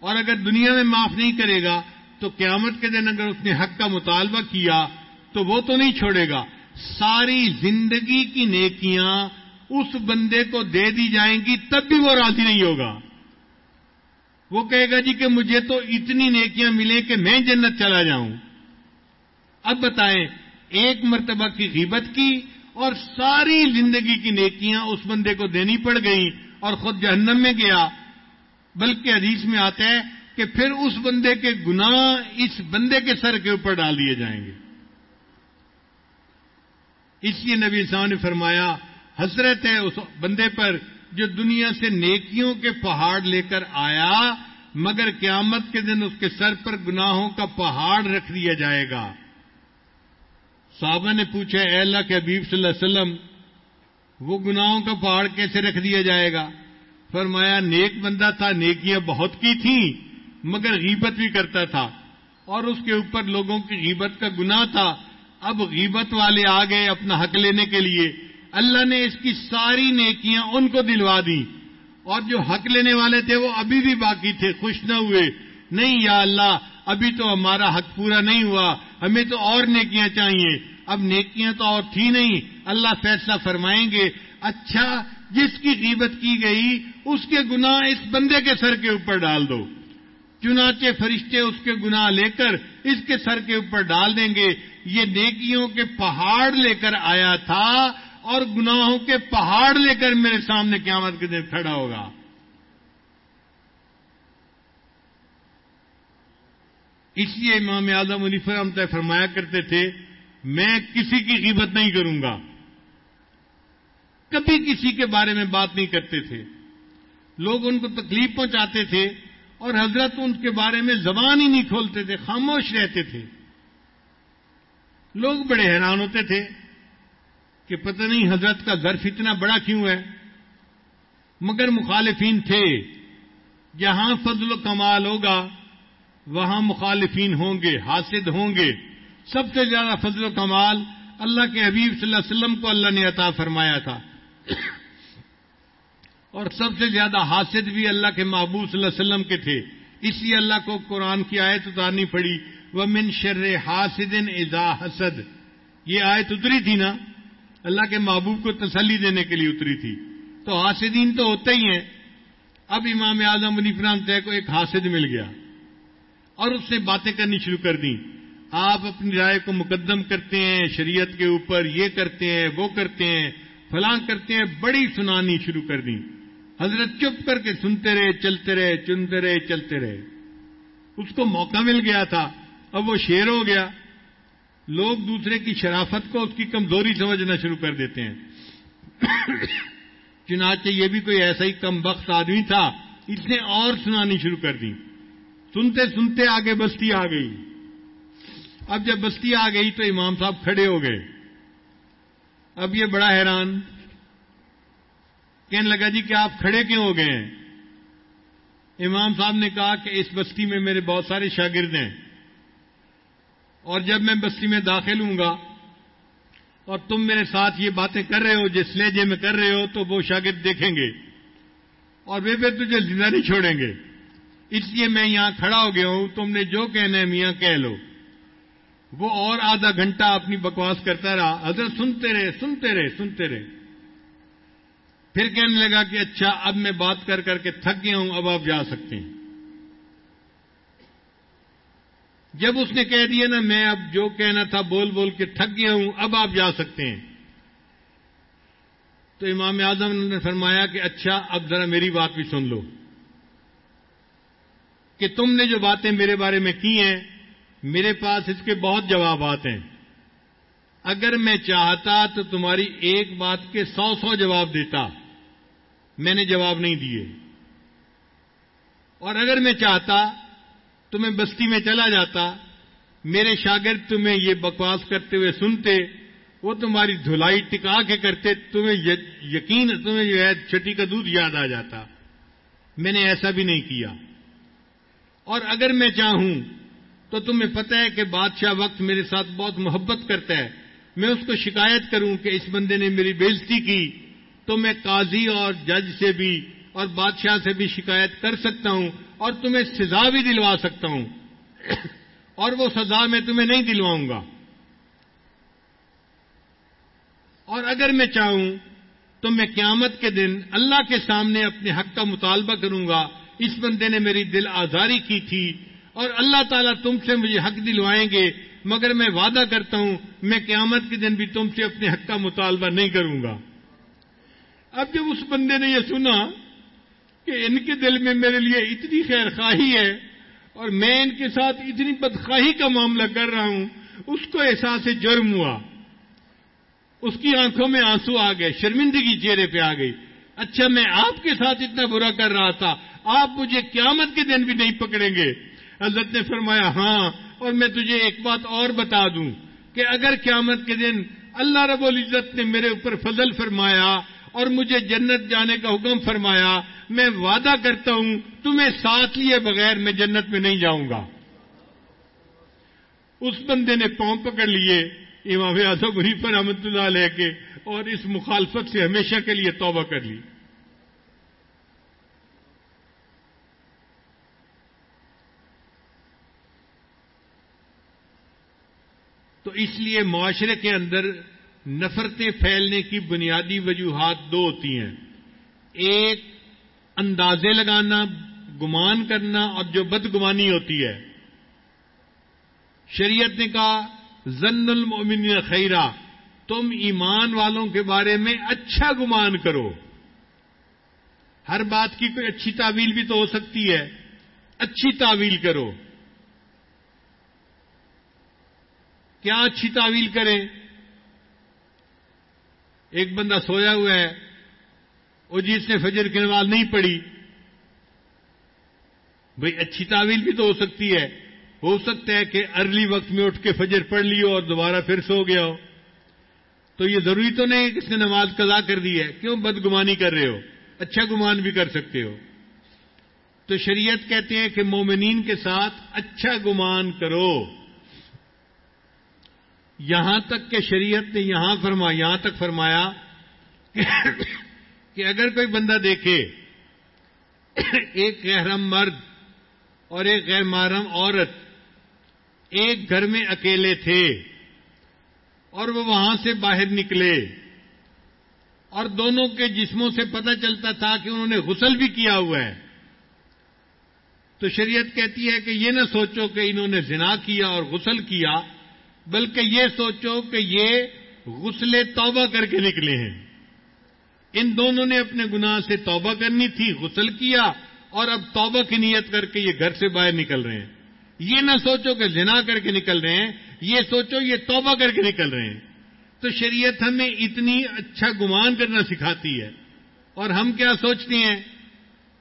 اور اگر دنیا میں معاف نہیں کرے گا، تو قیامت کے دن اگر اس نے حق کا مطالبہ کیا، تو وہ تو نہیں چھوڑے گا۔ ساری زندگی کی نیکیاں اس بندے کو دے دی جائیں گی، تب بھی وہ راضی نہیں ہوگا۔ وہ کہے گا جی کہ مجھے تو اتنی نیکیاں ملیں کہ میں جنت چلا جاؤں۔ اب بتائیں، ایک مرتبہ کی غیبت کی اور ساری زندگی کی نیکیاں اس بندے کو دینی پڑ گئیں اور خود جہنم میں گیا۔ بلکہ حدیث میں آتا ہے کہ پھر اس بندے کے گناہ اس بندے کے سر کے اوپر ڈال دیے جائیں گے۔ اس لیے نبی صاحب نے فرمایا حسرت ہے اس بندے پر جو دنیا سے نیکیوں کے پہاڑ لے کر آیا، مگر قیامت کے دن اس کے سر پر گناہوں کا پہاڑ رکھ دیا جائے گا۔ صحابہ نے پوچھا، اے اللہ کے حبیب صلی اللہ علیہ وسلم، وہ گناہوں کا پہاڑ کیسے رکھ دیا جائے گا؟ فرمایا، نیک بندہ تھا، نیکیاں بہت کی تھیں، مگر غیبت بھی کرتا تھا، اور اس کے اوپر لوگوں کی غیبت کا گناہ تھا۔ اب غیبت والے آ گئے اپنا حق لینے کے لیے۔ اللہ نے اس کی ساری نیکیاں ان کو دلوا دی اور جو حق لینے والے تھے وہ ابھی بھی باقی تھے، خوش نہ ہوئے۔ نہیں یا اللہ، ابھی تو ہمارا حق پورا نہیں ہوا۔ ہمیں تو اور نیکیاں چاہیے۔ اب نیکیاں تو اور تھی نہیں۔ اللہ فیصلہ فرمائیں گے۔ اچھا جس کی قیمت کی گئی، اس کے گناہ اس بندے کے سر کے اوپر ڈال دو۔ چنانچہ فرشتے اس کے گناہ لے کر اس کے سر کے اوپر ڈال دیں گے۔ یہ نیکیوں کے پہاڑ لے کر آیا تھا اور گناہوں کے پہاڑ لے کر میرے سامنے قیامت کے دن کھڑا ہوگا۔ اس لیے امام اعظم علی فرمت فرمایا کرتے تھے، میں کسی کی غیبت نہیں کروں گا۔ کبھی کسی کے بارے میں بات نہیں کرتے تھے۔ لوگ ان کو تکلیف پہنچاتے تھے اور حضرت ان کے بارے میں زبان ہی نہیں کھولتے تھے، خاموش رہتے تھے۔ لوگ بڑے حیران ہوتے تھے کہ پتہ نہیں حضرت کا ظرف اتنا بڑا کیوں ہے۔ مگر مخالفین تھے۔ جہاں فضل و کمال ہوگا، وہاں مخالفین ہوں گے، حاسد ہوں گے۔ سب سے زیادہ فضل و کمال اللہ کے حبیب صلی اللہ علیہ وسلم کو اللہ نے عطا فرمایا تھا۔ اور سب سے زیادہ حاسد بھی اللہ کے محبوب صلی اللہ علیہ وسلم کے تھے۔ اس لیے اللہ کو قرآن کی آیت اتارنی پڑی۔ وہ من شر حاسد اذا حسد۔ یہ آیت اتری تھی نا؟ اللہ کے محبوب کو تسلی دینے کے لیے اتری تھی۔ تو حاسدین تو ہوتے ہی ہیں۔ اب امام اعظم علی فران طے کو ایک حاسد مل گیا۔ اور اس نے باتیں کرنی شروع کر دیں۔ آپ اپنی رائے کو مقدم کرتے ہیں، شریعت کے اوپر یہ کرتے ہیں، وہ کرتے ہیں، فلاں کرتے ہیں، بڑی سنانی شروع کر دی حضرت چپ کر کے سنتے رہے، چلتے رہے، چنتے رہے، چلتے رہے۔ اس کو موقع مل گیا تھا۔ اب وہ شیر ہو گیا۔ لوگ دوسرے کی شرافت کو اس کی کمزوری سمجھنا شروع کر دیتے ہیں۔ چنانچہ یہ بھی کوئی ایسا ہی کم بخت آدمی تھا۔ اس نے اور سنانی شروع کر دی۔ سنتے سنتے آگے بستی آ گئی۔ اب جب بستی آ گئی تو امام صاحب کھڑے ہو گئے۔ اب یہ بڑا حیران۔ کہنے لگا جی کہ آپ کھڑے کیوں ہو گئے ہیں؟ امام صاحب نے کہا کہ اس بستی میں میرے بہت سارے شاگرد ہیں۔ اور جب میں بستی میں داخل ہوں گا اور تم میرے ساتھ یہ باتیں کر رہے ہو، جس لہجے میں کر رہے ہو، تو وہ شاگرد دیکھیں گے اور وہ پھر تجھے زندہ نہیں چھوڑیں گے۔ اس لیے میں یہاں کھڑا ہو گیا ہوں، تم نے جو کہنا ہے میاں کہہ لو۔ وہ اور آدھا گھنٹہ اپنی بکواس کرتا رہا۔ حضرت سنتے رہے سنتے رہے سنتے رہے۔ پھر کہنے لگا کہ اچھا اب میں بات کر کر کے تھک گیا ہوں، اب آپ جا سکتے ہیں۔ جب اس نے کہہ دیا نا، میں اب جو کہنا تھا بول بول کے تھک گیا ہوں، اب آپ جا سکتے ہیں۔ تو امام اعظم نے فرمایا کہ اچھا اب ذرا میری بات بھی سن لو۔ کہ تم نے جو باتیں میرے بارے میں کی ہیں، میرے پاس اس کے بہت جوابات ہیں۔ اگر میں چاہتا تو تمہاری ایک بات کے سو سو جواب دیتا۔ میں نے جواب نہیں دیے۔ اور اگر میں چاہتا تو میں بستی میں چلا جاتا، میرے شاگرد تمہیں یہ بکواس کرتے ہوئے سنتے، وہ تمہاری دھلائی ٹکا کے کرتے، تمہیں یقین، تمہیں جو ہے چھٹی کا دودھ یاد آ جاتا۔ میں نے ایسا بھی نہیں کیا۔ اور اگر میں چاہوں، تو تمہیں پتہ ہے کہ بادشاہ وقت میرے ساتھ بہت محبت کرتا ہے۔ میں اس کو شکایت کروں کہ اس بندے نے میری بےزتی کی، تو میں قاضی اور جج سے بھی اور بادشاہ سے بھی شکایت کر سکتا ہوں۔ اور تمہیں سزا بھی دلوا سکتا ہوں اور وہ سزا میں تمہیں نہیں دلواؤں گا۔ اور اگر میں چاہوں تو میں قیامت کے دن اللہ کے سامنے اپنے حق کا مطالبہ کروں گا۔ اس بندے نے میری دل آزاری کی تھی اور اللہ تعالیٰ تم سے مجھے حق دلوائیں گے، مگر میں وعدہ کرتا ہوں میں قیامت کے دن بھی تم سے اپنے حق کا مطالبہ نہیں کروں گا۔ اب جب اس بندے نے یہ سنا کہ ان کے دل میں میرے لیے اتنی خیر خواہی ہے اور میں ان کے ساتھ اتنی بدخواہی کا معاملہ کر رہا ہوں، اس کو احساس جرم ہوا۔ اس کی آنکھوں میں آنسو آ گئے، شرمندگی چہرے پہ آ گئی۔ اچھا میں آپ کے ساتھ اتنا برا کر رہا تھا، آپ مجھے قیامت کے دن بھی نہیں پکڑیں گے۔ حضرت نے فرمایا ہاں اور میں تجھے ایک بات اور بتا دوں کہ اگر قیامت کے دن اللہ رب العزت نے میرے اوپر فضل فرمایا اور مجھے جنت جانے کا حکم فرمایا میں وعدہ کرتا ہوں، تمہیں ساتھ لیے بغیر میں جنت میں نہیں جاؤں گا۔ اس بندے نے پاؤں پکڑ لیے، امام اعظم غریب پر احمد اللہ لے کے، اور اس مخالفت سے ہمیشہ کے لیے توبہ کر لی۔ تو اس لیے معاشرے کے اندر نفرتیں پھیلنے کی بنیادی وجوہات دو ہوتی ہیں۔ ایک اندازے لگانا، گمان کرنا اور جو بدگمانی ہوتی ہے۔ شریعت نے کہا زن المومن خیرہ تم ایمان والوں کے بارے میں اچھا گمان کرو۔ ہر بات کی کوئی اچھی تعویل بھی تو ہو سکتی ہے۔ اچھی تعویل کرو۔ کیا اچھی تعویل کریں؟ ایک بندہ سویا ہوا ہے۔ وہ جس جی نے فجر کی نماز نہیں پڑھی، بھئی اچھی تعویل بھی تو ہو سکتی ہے۔ ہو سکتا ہے کہ ارلی وقت میں اٹھ کے فجر پڑھ لیو اور دوبارہ پھر سو گیا ہو۔ تو یہ ضروری تو نہیں کہ اس نے نماز قضا کر دی ہے۔ کیوں بدگمانی کر رہے ہو؟ اچھا گمان بھی کر سکتے ہو۔ تو شریعت کہتے ہیں کہ مومنین کے ساتھ اچھا گمان کرو۔ یہاں تک کہ شریعت نے یہاں فرمایا، یہاں تک فرمایا کہ کہ اگر کوئی بندہ دیکھے ایک غیرم مرد اور ایک غیر محرم عورت ایک گھر میں اکیلے تھے اور وہ وہاں سے باہر نکلے اور دونوں کے جسموں سے پتہ چلتا تھا کہ انہوں نے غسل بھی کیا ہوا ہے، تو شریعت کہتی ہے کہ یہ نہ سوچو کہ انہوں نے زنا کیا اور غسل کیا، بلکہ یہ سوچو کہ یہ غسل توبہ کر کے نکلے ہیں۔ ان دونوں نے اپنے گناہ سے توبہ کرنی تھی، غسل کیا اور اب توبہ کی نیت کر کے یہ گھر سے باہر نکل رہے ہیں۔ یہ نہ سوچو کہ زنا کر کے نکل رہے ہیں، یہ سوچو یہ توبہ کر کے نکل رہے ہیں۔ تو شریعت ہمیں اتنی اچھا گمان کرنا سکھاتی ہے۔ اور ہم کیا سوچتے ہیں؟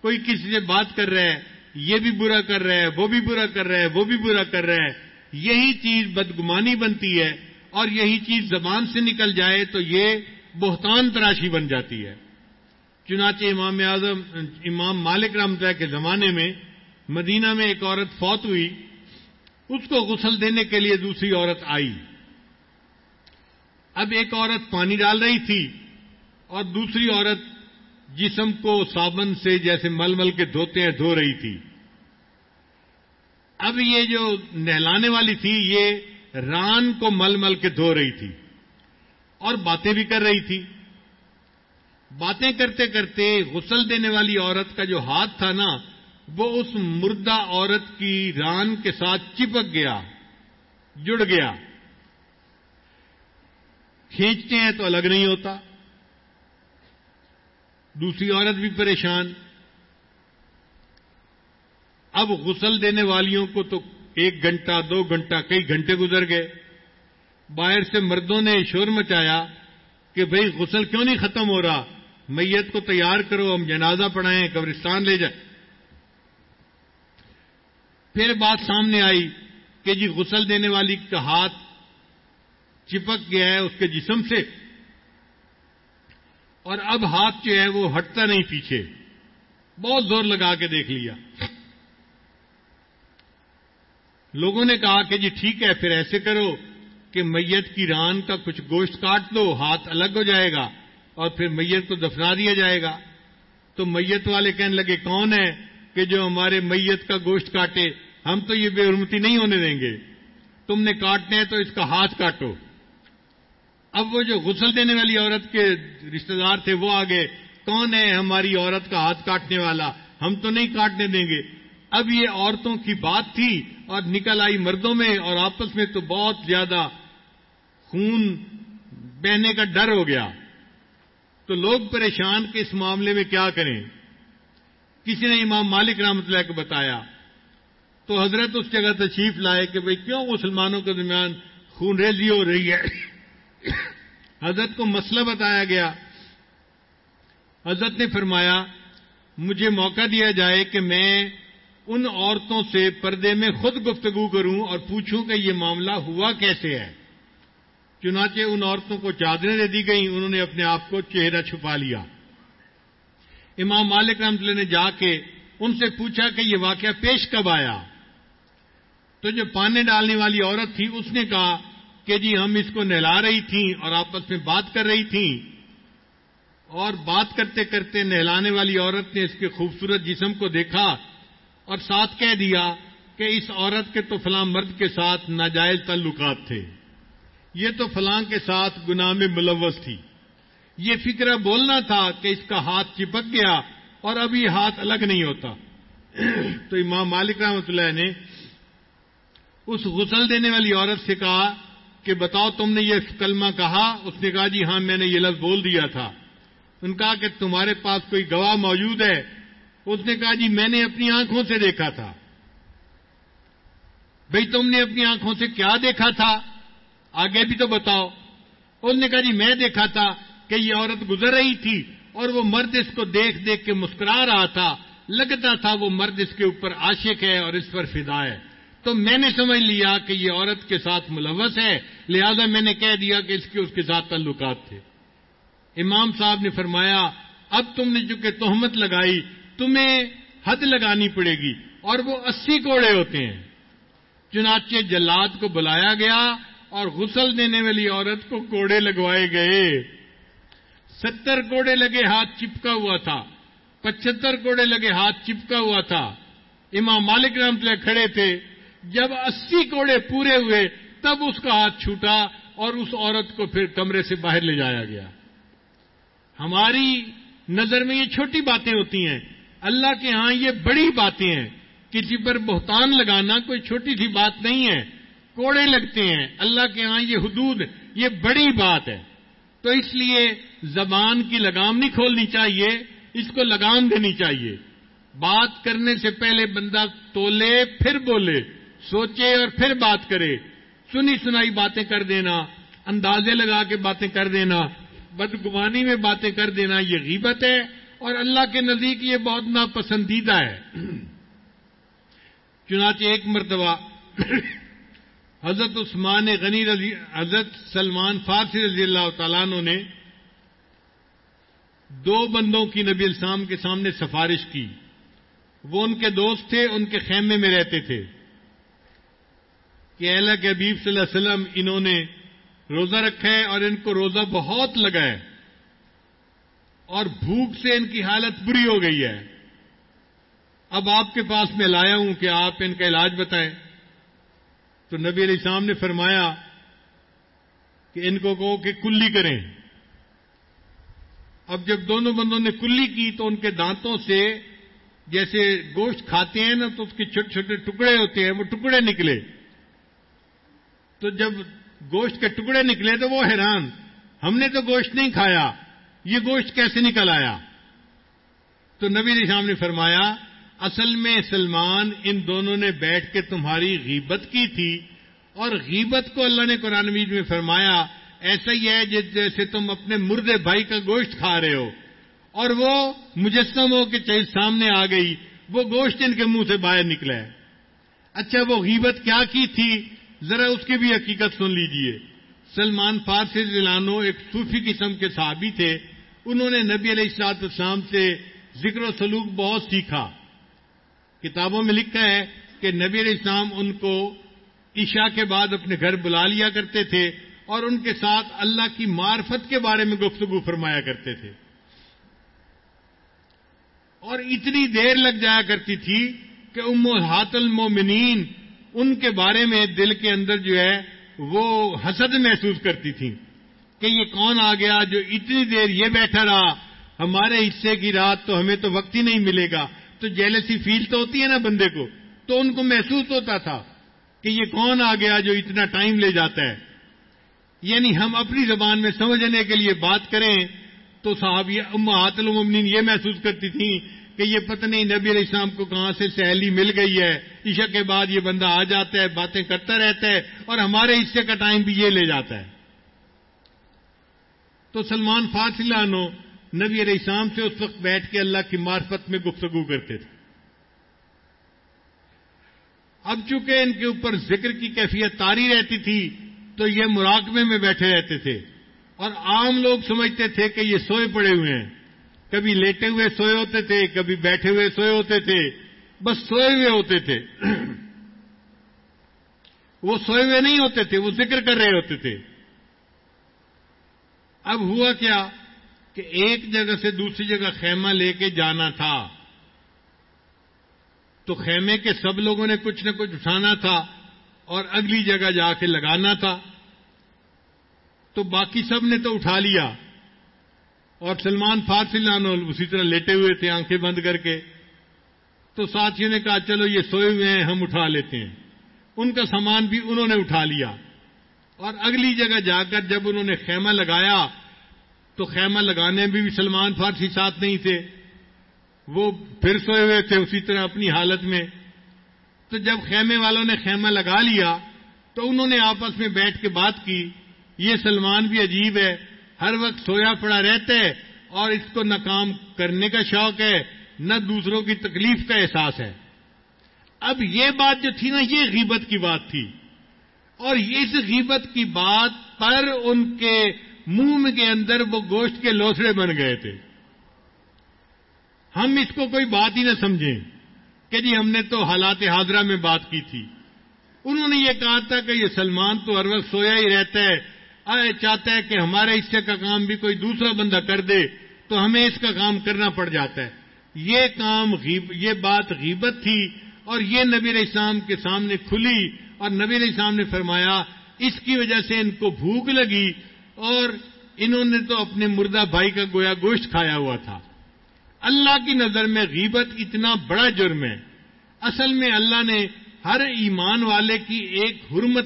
کوئی کسی سے بات کر رہا ہے، یہ بھی برا کر رہا ہے، وہ بھی برا کر رہا ہے، وہ بھی برا کر رہا ہے۔ یہی چیز بدگمانی بنتی ہے اور یہی چیز زبان سے نکل جائے تو یہ بہتان تراشی بن جاتی ہے۔ چنانچہ امام اعظم، امام مالک رحمتہ کے زمانے میں مدینہ میں ایک عورت فوت ہوئی۔ اس کو غسل دینے کے لیے دوسری عورت آئی۔ اب ایک عورت پانی ڈال رہی تھی اور دوسری عورت جسم کو صابن سے جیسے مل مل کے دھوتے ہیں، دھو رہی تھی۔ اب یہ جو نہلانے والی تھی، یہ ران کو مل مل کے دھو رہی تھی۔ اور باتیں بھی کر رہی تھی۔ باتیں کرتے کرتے غسل دینے والی عورت کا جو ہاتھ تھا نا، وہ اس مردہ عورت کی ران کے ساتھ چپک گیا، جڑ گیا۔ کھینچتے ہیں تو الگ نہیں ہوتا۔ دوسری عورت بھی پریشان۔ اب غسل دینے والیوں کو تو ایک گھنٹہ، دو گھنٹہ، کئی گھنٹے گزر گئے۔ باہر سے مردوں نے شور مچایا کہ بھئی غسل کیوں نہیں ختم ہو رہا؟ میت کو تیار کرو، ہم جنازہ پڑھائیں، قبرستان لے جائیں۔ پھر بات سامنے آئی کہ جی غسل دینے والی کا ہاتھ چپک گیا ہے اس کے جسم سے۔ اور اب ہاتھ جو ہے وہ ہٹتا نہیں پیچھے۔ بہت زور لگا کے دیکھ لیا۔ لوگوں نے کہا کہ جی ٹھیک ہے، پھر ایسے کرو۔ کہ میت کی ران کا کچھ گوشت کاٹ دو، ہاتھ الگ ہو جائے گا اور پھر میت کو دفنا دیا جائے گا۔ تو میت والے کہنے لگے، کون ہے کہ جو ہمارے میت کا گوشت کاٹے؟ ہم تو یہ بے حرمتی نہیں ہونے دیں گے۔ تم نے کاٹنے ہیں تو اس کا ہاتھ کاٹو۔ اب وہ جو غسل دینے والی عورت کے رشتہ دار تھے، وہ آگے، کون ہے ہماری عورت کا ہاتھ کاٹنے والا؟ ہم تو نہیں کاٹنے دیں گے۔ اب یہ عورتوں کی بات تھی اور نکل آئی مردوں میں اور آپس میں تو بہت زیادہ خون بہنے کا ڈر ہو گیا۔ تو لوگ پریشان کہ اس معاملے میں کیا کریں۔ کسی نے امام مالک رحمت اللہ کو بتایا۔ تو حضرت اس جگہ تشریف لائے کہ بھئی کیوں مسلمانوں کے درمیان خون ریزی ہو رہی ہے؟ حضرت کو مسئلہ بتایا گیا۔ حضرت نے فرمایا، مجھے موقع دیا جائے کہ میں ان عورتوں سے پردے میں خود گفتگو کروں اور پوچھوں کہ یہ معاملہ ہوا کیسے ہے۔ چنانچہ ان عورتوں کو چادریں دے دی گئیں، انہوں نے اپنے آپ کو چہرہ چھپا لیا۔ امام مالک رحمت اللہ نے جا کے ان سے پوچھا کہ یہ واقعہ پیش کب آیا؟ تو جو پانے ڈالنے والی عورت تھی، اس نے کہا کہ جی ہم اس کو نہلا رہی تھیں اور آپس میں بات کر رہی تھیں۔ اور بات کرتے کرتے نہلانے والی عورت نے اس کے خوبصورت جسم کو دیکھا اور ساتھ کہہ دیا کہ اس عورت کے تو فلاں مرد کے ساتھ ناجائز تعلقات تھے۔ یہ تو فلاں کے ساتھ گناہ میں ملوث تھی۔ یہ فکر بولنا تھا کہ اس کا ہاتھ چپک گیا اور اب یہ ہاتھ الگ نہیں ہوتا۔ تو امام مالک رحمت اللہ نے اس غسل دینے والی عورت سے کہا کہ بتاؤ تم نے یہ کلمہ کہا؟ اس نے کہا جی ہاں میں نے یہ لفظ بول دیا تھا۔ ان کہا کہ تمہارے پاس کوئی گواہ موجود ہے۔ اس نے کہا جی میں نے اپنی آنکھوں سے دیکھا تھا۔ بھئی تم نے اپنی آنکھوں سے کیا دیکھا تھا؟ آگے بھی تو بتاؤ۔ اس نے کہا جی میں دیکھا تھا کہ یہ عورت گزر رہی تھی اور وہ مرد اس کو دیکھ دیکھ کے مسکرا رہا تھا۔ لگتا تھا وہ مرد اس کے اوپر عاشق ہے اور اس پر فدا ہے۔ تو میں نے سمجھ لیا کہ یہ عورت کے ساتھ ملوث ہے۔ لہذا میں نے کہہ دیا کہ اس کے اس کے ساتھ تعلقات تھے۔ امام صاحب نے فرمایا، اب تم نے جو کہ تہمت لگائی، تمہیں حد لگانی پڑے گی اور وہ اسی کوڑے ہوتے ہیں۔ چنانچہ جلاد کو بلایا گیا اور غسل دینے والی عورت کو کوڑے لگوائے گئے۔ ستر کوڑے لگے، ہاتھ چپکا ہوا تھا۔ پچہتر کوڑے لگے، ہاتھ چپکا ہوا تھا۔ امام مالک رحمت اللہ کھڑے تھے۔ جب اسی کوڑے پورے ہوئے، تب اس کا ہاتھ چھوٹا اور اس عورت کو پھر کمرے سے باہر لے جایا گیا۔ ہماری نظر میں یہ چھوٹی باتیں ہوتی ہیں۔ اللہ کے ہاں یہ بڑی باتیں ہیں۔ کسی پر بہتان لگانا کوئی چھوٹی سی بات نہیں ہے۔ کوڑے لگتے ہیں۔ اللہ کے ہاں یہ حدود، یہ بڑی بات ہے۔ تو اس لیے زبان کی لگام نہیں کھولنی چاہیے، اس کو لگام دینی چاہیے۔ بات کرنے سے پہلے بندہ تولے، پھر بولے۔ سوچے اور پھر بات کرے۔ سنی سنائی باتیں کر دینا، اندازے لگا کے باتیں کر دینا، بدگمانی میں باتیں کر دینا، یہ غیبت ہے۔ اور اللہ کے نزدیک یہ بہت ناپسندیدہ ہے۔ چنانچہ ایک مرتبہ حضرت عثمان غنی رضی حضرت سلمان فارسی رضی اللہ تعالیٰ نے دو بندوں کی نبی السلام کے سامنے سفارش کی۔ وہ ان کے دوست تھے، ان کے خیمے میں رہتے تھے۔ کہ اللہ کے حبیب صلی اللہ علیہ وسلم انہوں نے روزہ رکھا ہے اور ان کو روزہ بہت لگا ہے۔ اور بھوک سے ان کی حالت بری ہو گئی ہے۔ اب آپ کے پاس میں لایا ہوں کہ آپ ان کا علاج بتائیں۔ تو نبی علیہ السلام نے فرمایا کہ ان کو کہو کہ کلی کریں۔ اب جب دونوں بندوں نے کلی کی تو ان کے دانتوں سے جیسے گوشت کھاتے ہیں نا تو اس کے چھوٹے چھوٹے ٹکڑے ہوتے ہیں، وہ ٹکڑے نکلے۔ تو جب گوشت کے ٹکڑے نکلے تو وہ حیران، ہم نے تو گوشت نہیں کھایا، یہ گوشت کیسے نکل آیا؟ تو نبی نشام نے فرمایا اصل میں سلمان ان دونوں نے بیٹھ کے تمہاری غیبت کی تھی اور غیبت کو اللہ نے قرآن مجید میں فرمایا، ایسا ہی ہے جیسے تم اپنے مردے بھائی کا گوشت کھا رہے ہو۔ اور وہ مجسم ہو کے چیز سامنے آ گئی، وہ گوشت ان کے منہ سے باہر نکلا ہے۔ اچھا وہ غیبت کیا کی تھی؟ ذرا اس کی بھی حقیقت سن لیجیے۔ سلمان فارسی دلانو ایک صوفی قسم کے صحابی تھے۔ انہوں نے نبی علیہ السلاط اسلام سے ذکر و سلوک بہت سیکھا۔ کتابوں میں لکھا ہے کہ نبی علیہ السلام ان کو عشاء کے بعد اپنے گھر بلا لیا کرتے تھے اور ان کے ساتھ اللہ کی معرفت کے بارے میں گفتگو فرمایا کرتے تھے۔ اور اتنی دیر لگ جایا کرتی تھی کہ ام ہات المومنین ان کے بارے میں دل کے اندر جو ہے وہ حسد محسوس کرتی تھی کہ یہ کون آ گیا جو اتنی دیر یہ بیٹھا رہا، ہمارے حصے کی رات تو ہمیں تو وقت ہی نہیں ملے گا۔ تو جیلسی فیل تو ہوتی ہے نا بندے کو، تو ان کو محسوس ہوتا تھا کہ یہ کون آ گیا جو اتنا ٹائم لے جاتا ہے۔ یعنی ہم اپنی زبان میں سمجھنے کے لیے بات کریں تو صاحب یہ امہات المنین یہ محسوس کرتی تھیں کہ یہ پتہ نہیں نبی علیہ السلام کو کہاں سے سہیلی مل گئی ہے۔ عشاء کے بعد یہ بندہ آ جاتا ہے، باتیں کرتا رہتا ہے اور ہمارے حصے کا ٹائم بھی یہ لے جاتا ہے۔ تو سلمان فاصلہ نو نبی علیہ السلام سے اس وقت بیٹھ کے اللہ کی معرفت میں گفتگو کرتے تھے۔ اب چونکہ ان کے اوپر ذکر کی کیفیت تاری رہتی تھی، تو یہ مراقبے میں بیٹھے رہتے تھے۔ اور عام لوگ سمجھتے تھے کہ یہ سوئے پڑے ہوئے ہیں۔ کبھی لیٹے ہوئے سوئے ہوتے تھے، کبھی بیٹھے ہوئے سوئے ہوتے تھے۔ بس سوئے ہوئے ہوتے تھے۔ <clears throat> وہ سوئے ہوئے نہیں ہوتے تھے، وہ ذکر کر رہے ہوتے تھے۔ اب ہوا کیا؟ کہ ایک جگہ سے دوسری جگہ خیمہ لے کے جانا تھا۔ تو خیمے کے سب لوگوں نے کچھ نہ کچھ اٹھانا تھا اور اگلی جگہ جا کے لگانا تھا۔ تو باقی سب نے تو اٹھا لیا۔ اور سلمان فارسی لانو اسی طرح لیٹے ہوئے تھے آنکھیں بند کر کے۔ تو ساتھیوں نے کہا، چلو یہ سوئے ہوئے ہیں، ہم اٹھا لیتے ہیں۔ ان کا سامان بھی انہوں نے اٹھا لیا۔ اور اگلی جگہ جا کر جب انہوں نے خیمہ لگایا تو خیمہ لگانے میں بھی سلمان فارسی ساتھ نہیں تھے۔ وہ پھر سوئے ہوئے تھے اسی طرح اپنی حالت میں۔ تو جب خیمے والوں نے خیمہ لگا لیا تو انہوں نے آپس میں بیٹھ کے بات کی۔ یہ سلمان بھی عجیب ہے، ہر وقت سویا پڑا رہتا ہے اور اس کو نہ کام کرنے کا شوق ہے، نہ دوسروں کی تکلیف کا احساس ہے۔ اب یہ بات جو تھی نا، یہ غیبت کی بات تھی۔ اور اس غیبت کی بات پر ان کے منہ کے اندر وہ گوشت کے لوسڑے بن گئے تھے۔ ہم اس کو کوئی بات ہی نہ سمجھیں کہ جی ہم نے تو حالات حاضرہ میں بات کی تھی۔ انہوں نے یہ کہا تھا کہ یہ سلمان تو ہر وقت سویا ہی رہتا ہے۔ آئے چاہتا ہے کہ ہمارے حصے کا کام بھی کوئی دوسرا بندہ کر دے تو ہمیں اس کا کام کرنا پڑ جاتا ہے۔ یہ کام غیب، یہ بات غیبت تھی اور یہ نبی علیہ السلام کے سامنے کھلی اور نبی علیہ السلام نے فرمایا اس کی وجہ سے ان کو بھوک لگی اور انہوں نے تو اپنے مردہ بھائی کا گویا گوشت کھایا ہوا تھا۔ اللہ کی نظر میں غیبت اتنا بڑا جرم ہے۔ اصل میں اللہ نے ہر ایمان والے کی ایک حرمت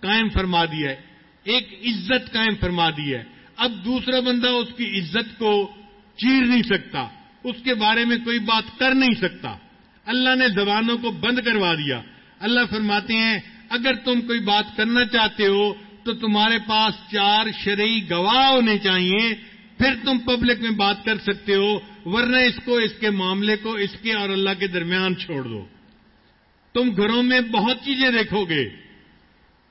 قائم فرما دی ہے، ایک عزت قائم فرما دی ہے۔ اب دوسرا بندہ اس کی عزت کو چیر نہیں سکتا، اس کے بارے میں کوئی بات کر نہیں سکتا۔ اللہ نے زبانوں کو بند کروا دیا۔ اللہ فرماتے ہیں، اگر تم کوئی بات کرنا چاہتے ہو تو تمہارے پاس چار شرعی گواہ ہونے چاہیے، پھر تم پبلک میں بات کر سکتے ہو، ورنہ اس کو، اس کے معاملے کو، اس کے اور اللہ کے درمیان چھوڑ دو۔ تم گھروں میں بہت چیزیں دیکھو گے،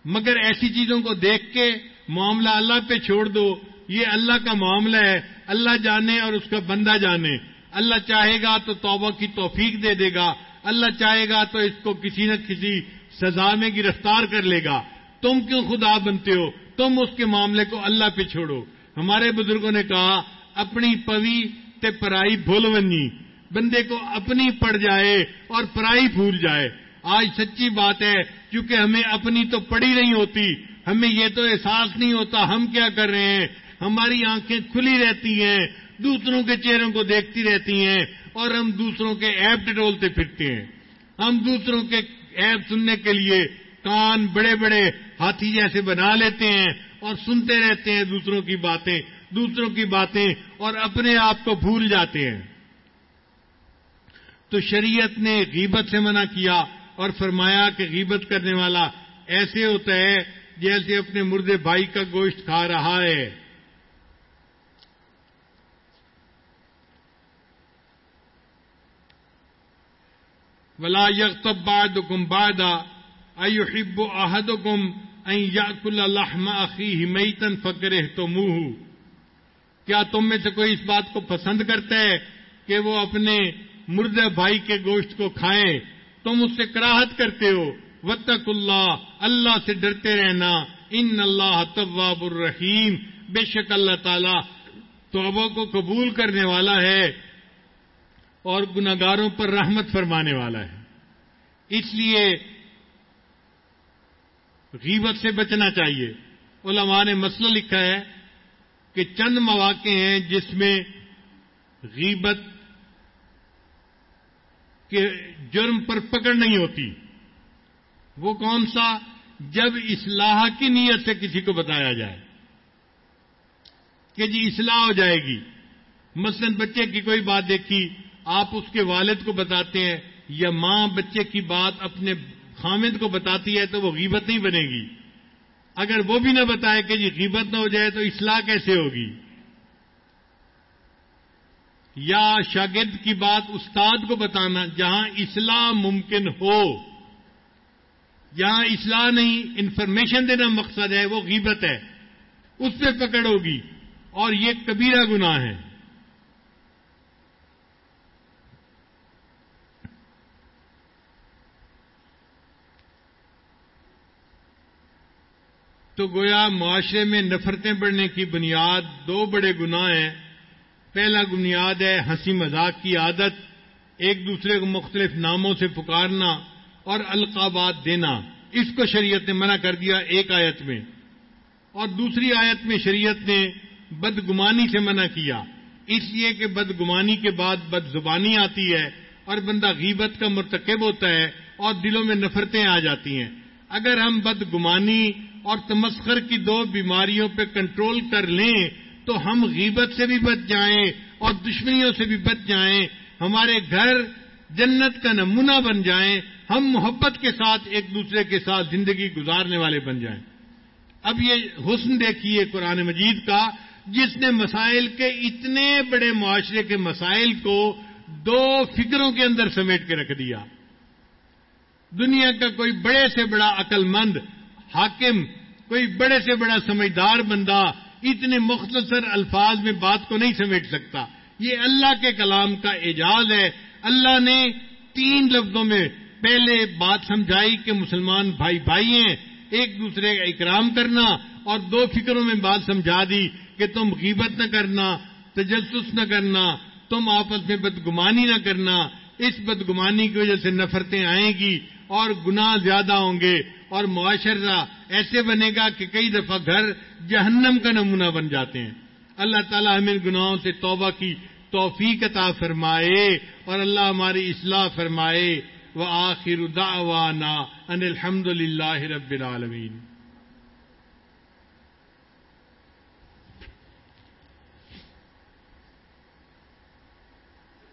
مگر ایسی چیزوں کو دیکھ کے معاملہ اللہ پہ چھوڑ دو۔ یہ اللہ کا معاملہ ہے، اللہ جانے اور اس کا بندہ جانے۔ اللہ چاہے گا تو توبہ کی توفیق دے دے گا، اللہ چاہے گا تو اس کو کسی نہ کسی سزا میں گرفتار کر لے گا۔ تم کیوں خدا بنتے ہو؟ تم اس کے معاملے کو اللہ پہ چھوڑو۔ ہمارے بزرگوں نے کہا، اپنی پوی تے پرائی بھول ونی۔ بندے کو اپنی پڑ جائے اور پرائی بھول جائے۔ آج سچی بات ہے کیونکہ ہمیں اپنی تو پڑی نہیں ہوتی۔ ہمیں یہ تو احساس نہیں ہوتا، ہم کیا کر رہے ہیں؟ ہماری آنکھیں کھلی رہتی ہیں، دوسروں کے چہروں کو دیکھتی رہتی ہیں اور ہم دوسروں کے ایپ ٹٹولتے پھرتے ہیں۔ ہم دوسروں کے ایپ سننے کے لیے کان بڑے بڑے ہاتھی جیسے بنا لیتے ہیں اور سنتے رہتے ہیں دوسروں کی باتیں، دوسروں کی باتیں اور اپنے آپ کو بھول جاتے ہیں۔ تو شریعت نے غیبت سے منع کیا اور فرمایا کہ غیبت کرنے والا ایسے ہوتا ہے جیسے اپنے مردے بھائی کا گوشت کھا رہا ہے۔ ولا یغتب بعدکم بعدا ایحب احدکم ان یاکل لحم اخیہ میتا فکرہتموہ. کیا تم میں سے کوئی اس بات کو پسند کرتا ہے کہ وہ اپنے مردہ بھائی کے گوشت کو کھائیں؟ تم اس سے کراہت کرتے ہو. وطق اللہ اللہ سے ڈرتے رہنا. ان اللہ طواب الرحیم. بے شک اللہ تعالی توبہ کو قبول کرنے والا ہے اور گناگاروں پر رحمت فرمانے والا ہے۔ اس لیے غیبت سے بچنا چاہیے۔ علماء نے مسئلہ لکھا ہے کہ چند مواقع ہیں جس میں غیبت کے جرم پر پکڑ نہیں ہوتی۔ وہ کون سا؟ جب اصلاح کی نیت سے کسی کو بتایا جائے کہ جی اصلاح ہو جائے گی۔ مثلا بچے کی کوئی بات دیکھی، آپ اس کے والد کو بتاتے ہیں یا ماں بچے کی بات اپنے خامد کو بتاتی ہے تو وہ غیبت نہیں بنے گی۔ اگر وہ بھی نہ بتائے کہ جی غیبت نہ ہو جائے تو اصلاح کیسے ہوگی؟ یا شاگرد کی بات استاد کو بتانا، جہاں اصلاح ممکن ہو، جہاں اصلاح نہیں، انفارمیشن دینا مقصد ہے، وہ غیبت ہے۔ اس پہ پکڑ ہوگی اور یہ کبیرہ گناہ ہے۔ تو گویا معاشرے میں نفرتیں بڑھنے کی بنیاد دو بڑے گناہ ہیں۔ پہلا بنیاد ہے ہنسی مذاق کی عادت، ایک دوسرے کو مختلف ناموں سے پکارنا اور القابات دینا۔ اس کو شریعت نے منع کر دیا ایک آیت میں۔ اور دوسری آیت میں شریعت نے بدگمانی سے منع کیا۔ اس لیے کہ بدگمانی کے بعد بد زبانی آتی ہے اور بندہ غیبت کا مرتکب ہوتا ہے اور دلوں میں نفرتیں آ جاتی ہیں۔ اگر ہم بدگمانی اور تمسخر کی دو بیماریوں پہ کنٹرول کر لیں تو ہم غیبت سے بھی بچ جائیں اور دشمنیوں سے بھی بچ جائیں۔ ہمارے گھر جنت کا نمونہ بن جائیں۔ ہم محبت کے ساتھ ایک دوسرے کے ساتھ زندگی گزارنے والے بن جائیں۔ اب یہ حسن دیکھیے قرآن مجید کا، جس نے مسائل کے اتنے بڑے معاشرے کے مسائل کو دو فکروں کے اندر سمیٹ کے رکھ دیا۔ دنیا کا کوئی بڑے سے بڑا عقل مند حاکم، کوئی بڑے سے بڑا سمجھدار بندہ اتنے مختصر الفاظ میں بات کو نہیں سمیٹ سکتا۔ یہ اللہ کے کلام کا اعجاز ہے۔ اللہ نے تین لفظوں میں پہلے بات سمجھائی کہ مسلمان بھائی بھائی ہیں، ایک دوسرے کا اکرام کرنا اور دو فکروں میں بات سمجھا دی کہ تم غیبت نہ کرنا، تجسس نہ کرنا، تم آپس میں بدگمانی نہ کرنا۔ اس بدگمانی کی وجہ سے نفرتیں آئیں گی اور گناہ زیادہ ہوں گے۔ اور معاشرہ ایسے بنے گا کہ کئی دفعہ گھر جہنم کا نمونہ بن جاتے ہیں۔ اللہ تعالیٰ ہمیں گناہوں سے توبہ کی توفیق عطا فرمائے اور اللہ ہماری اصلاح فرمائے۔ وہ آخر دعوانا ان الحمد للہ رب العالمین۔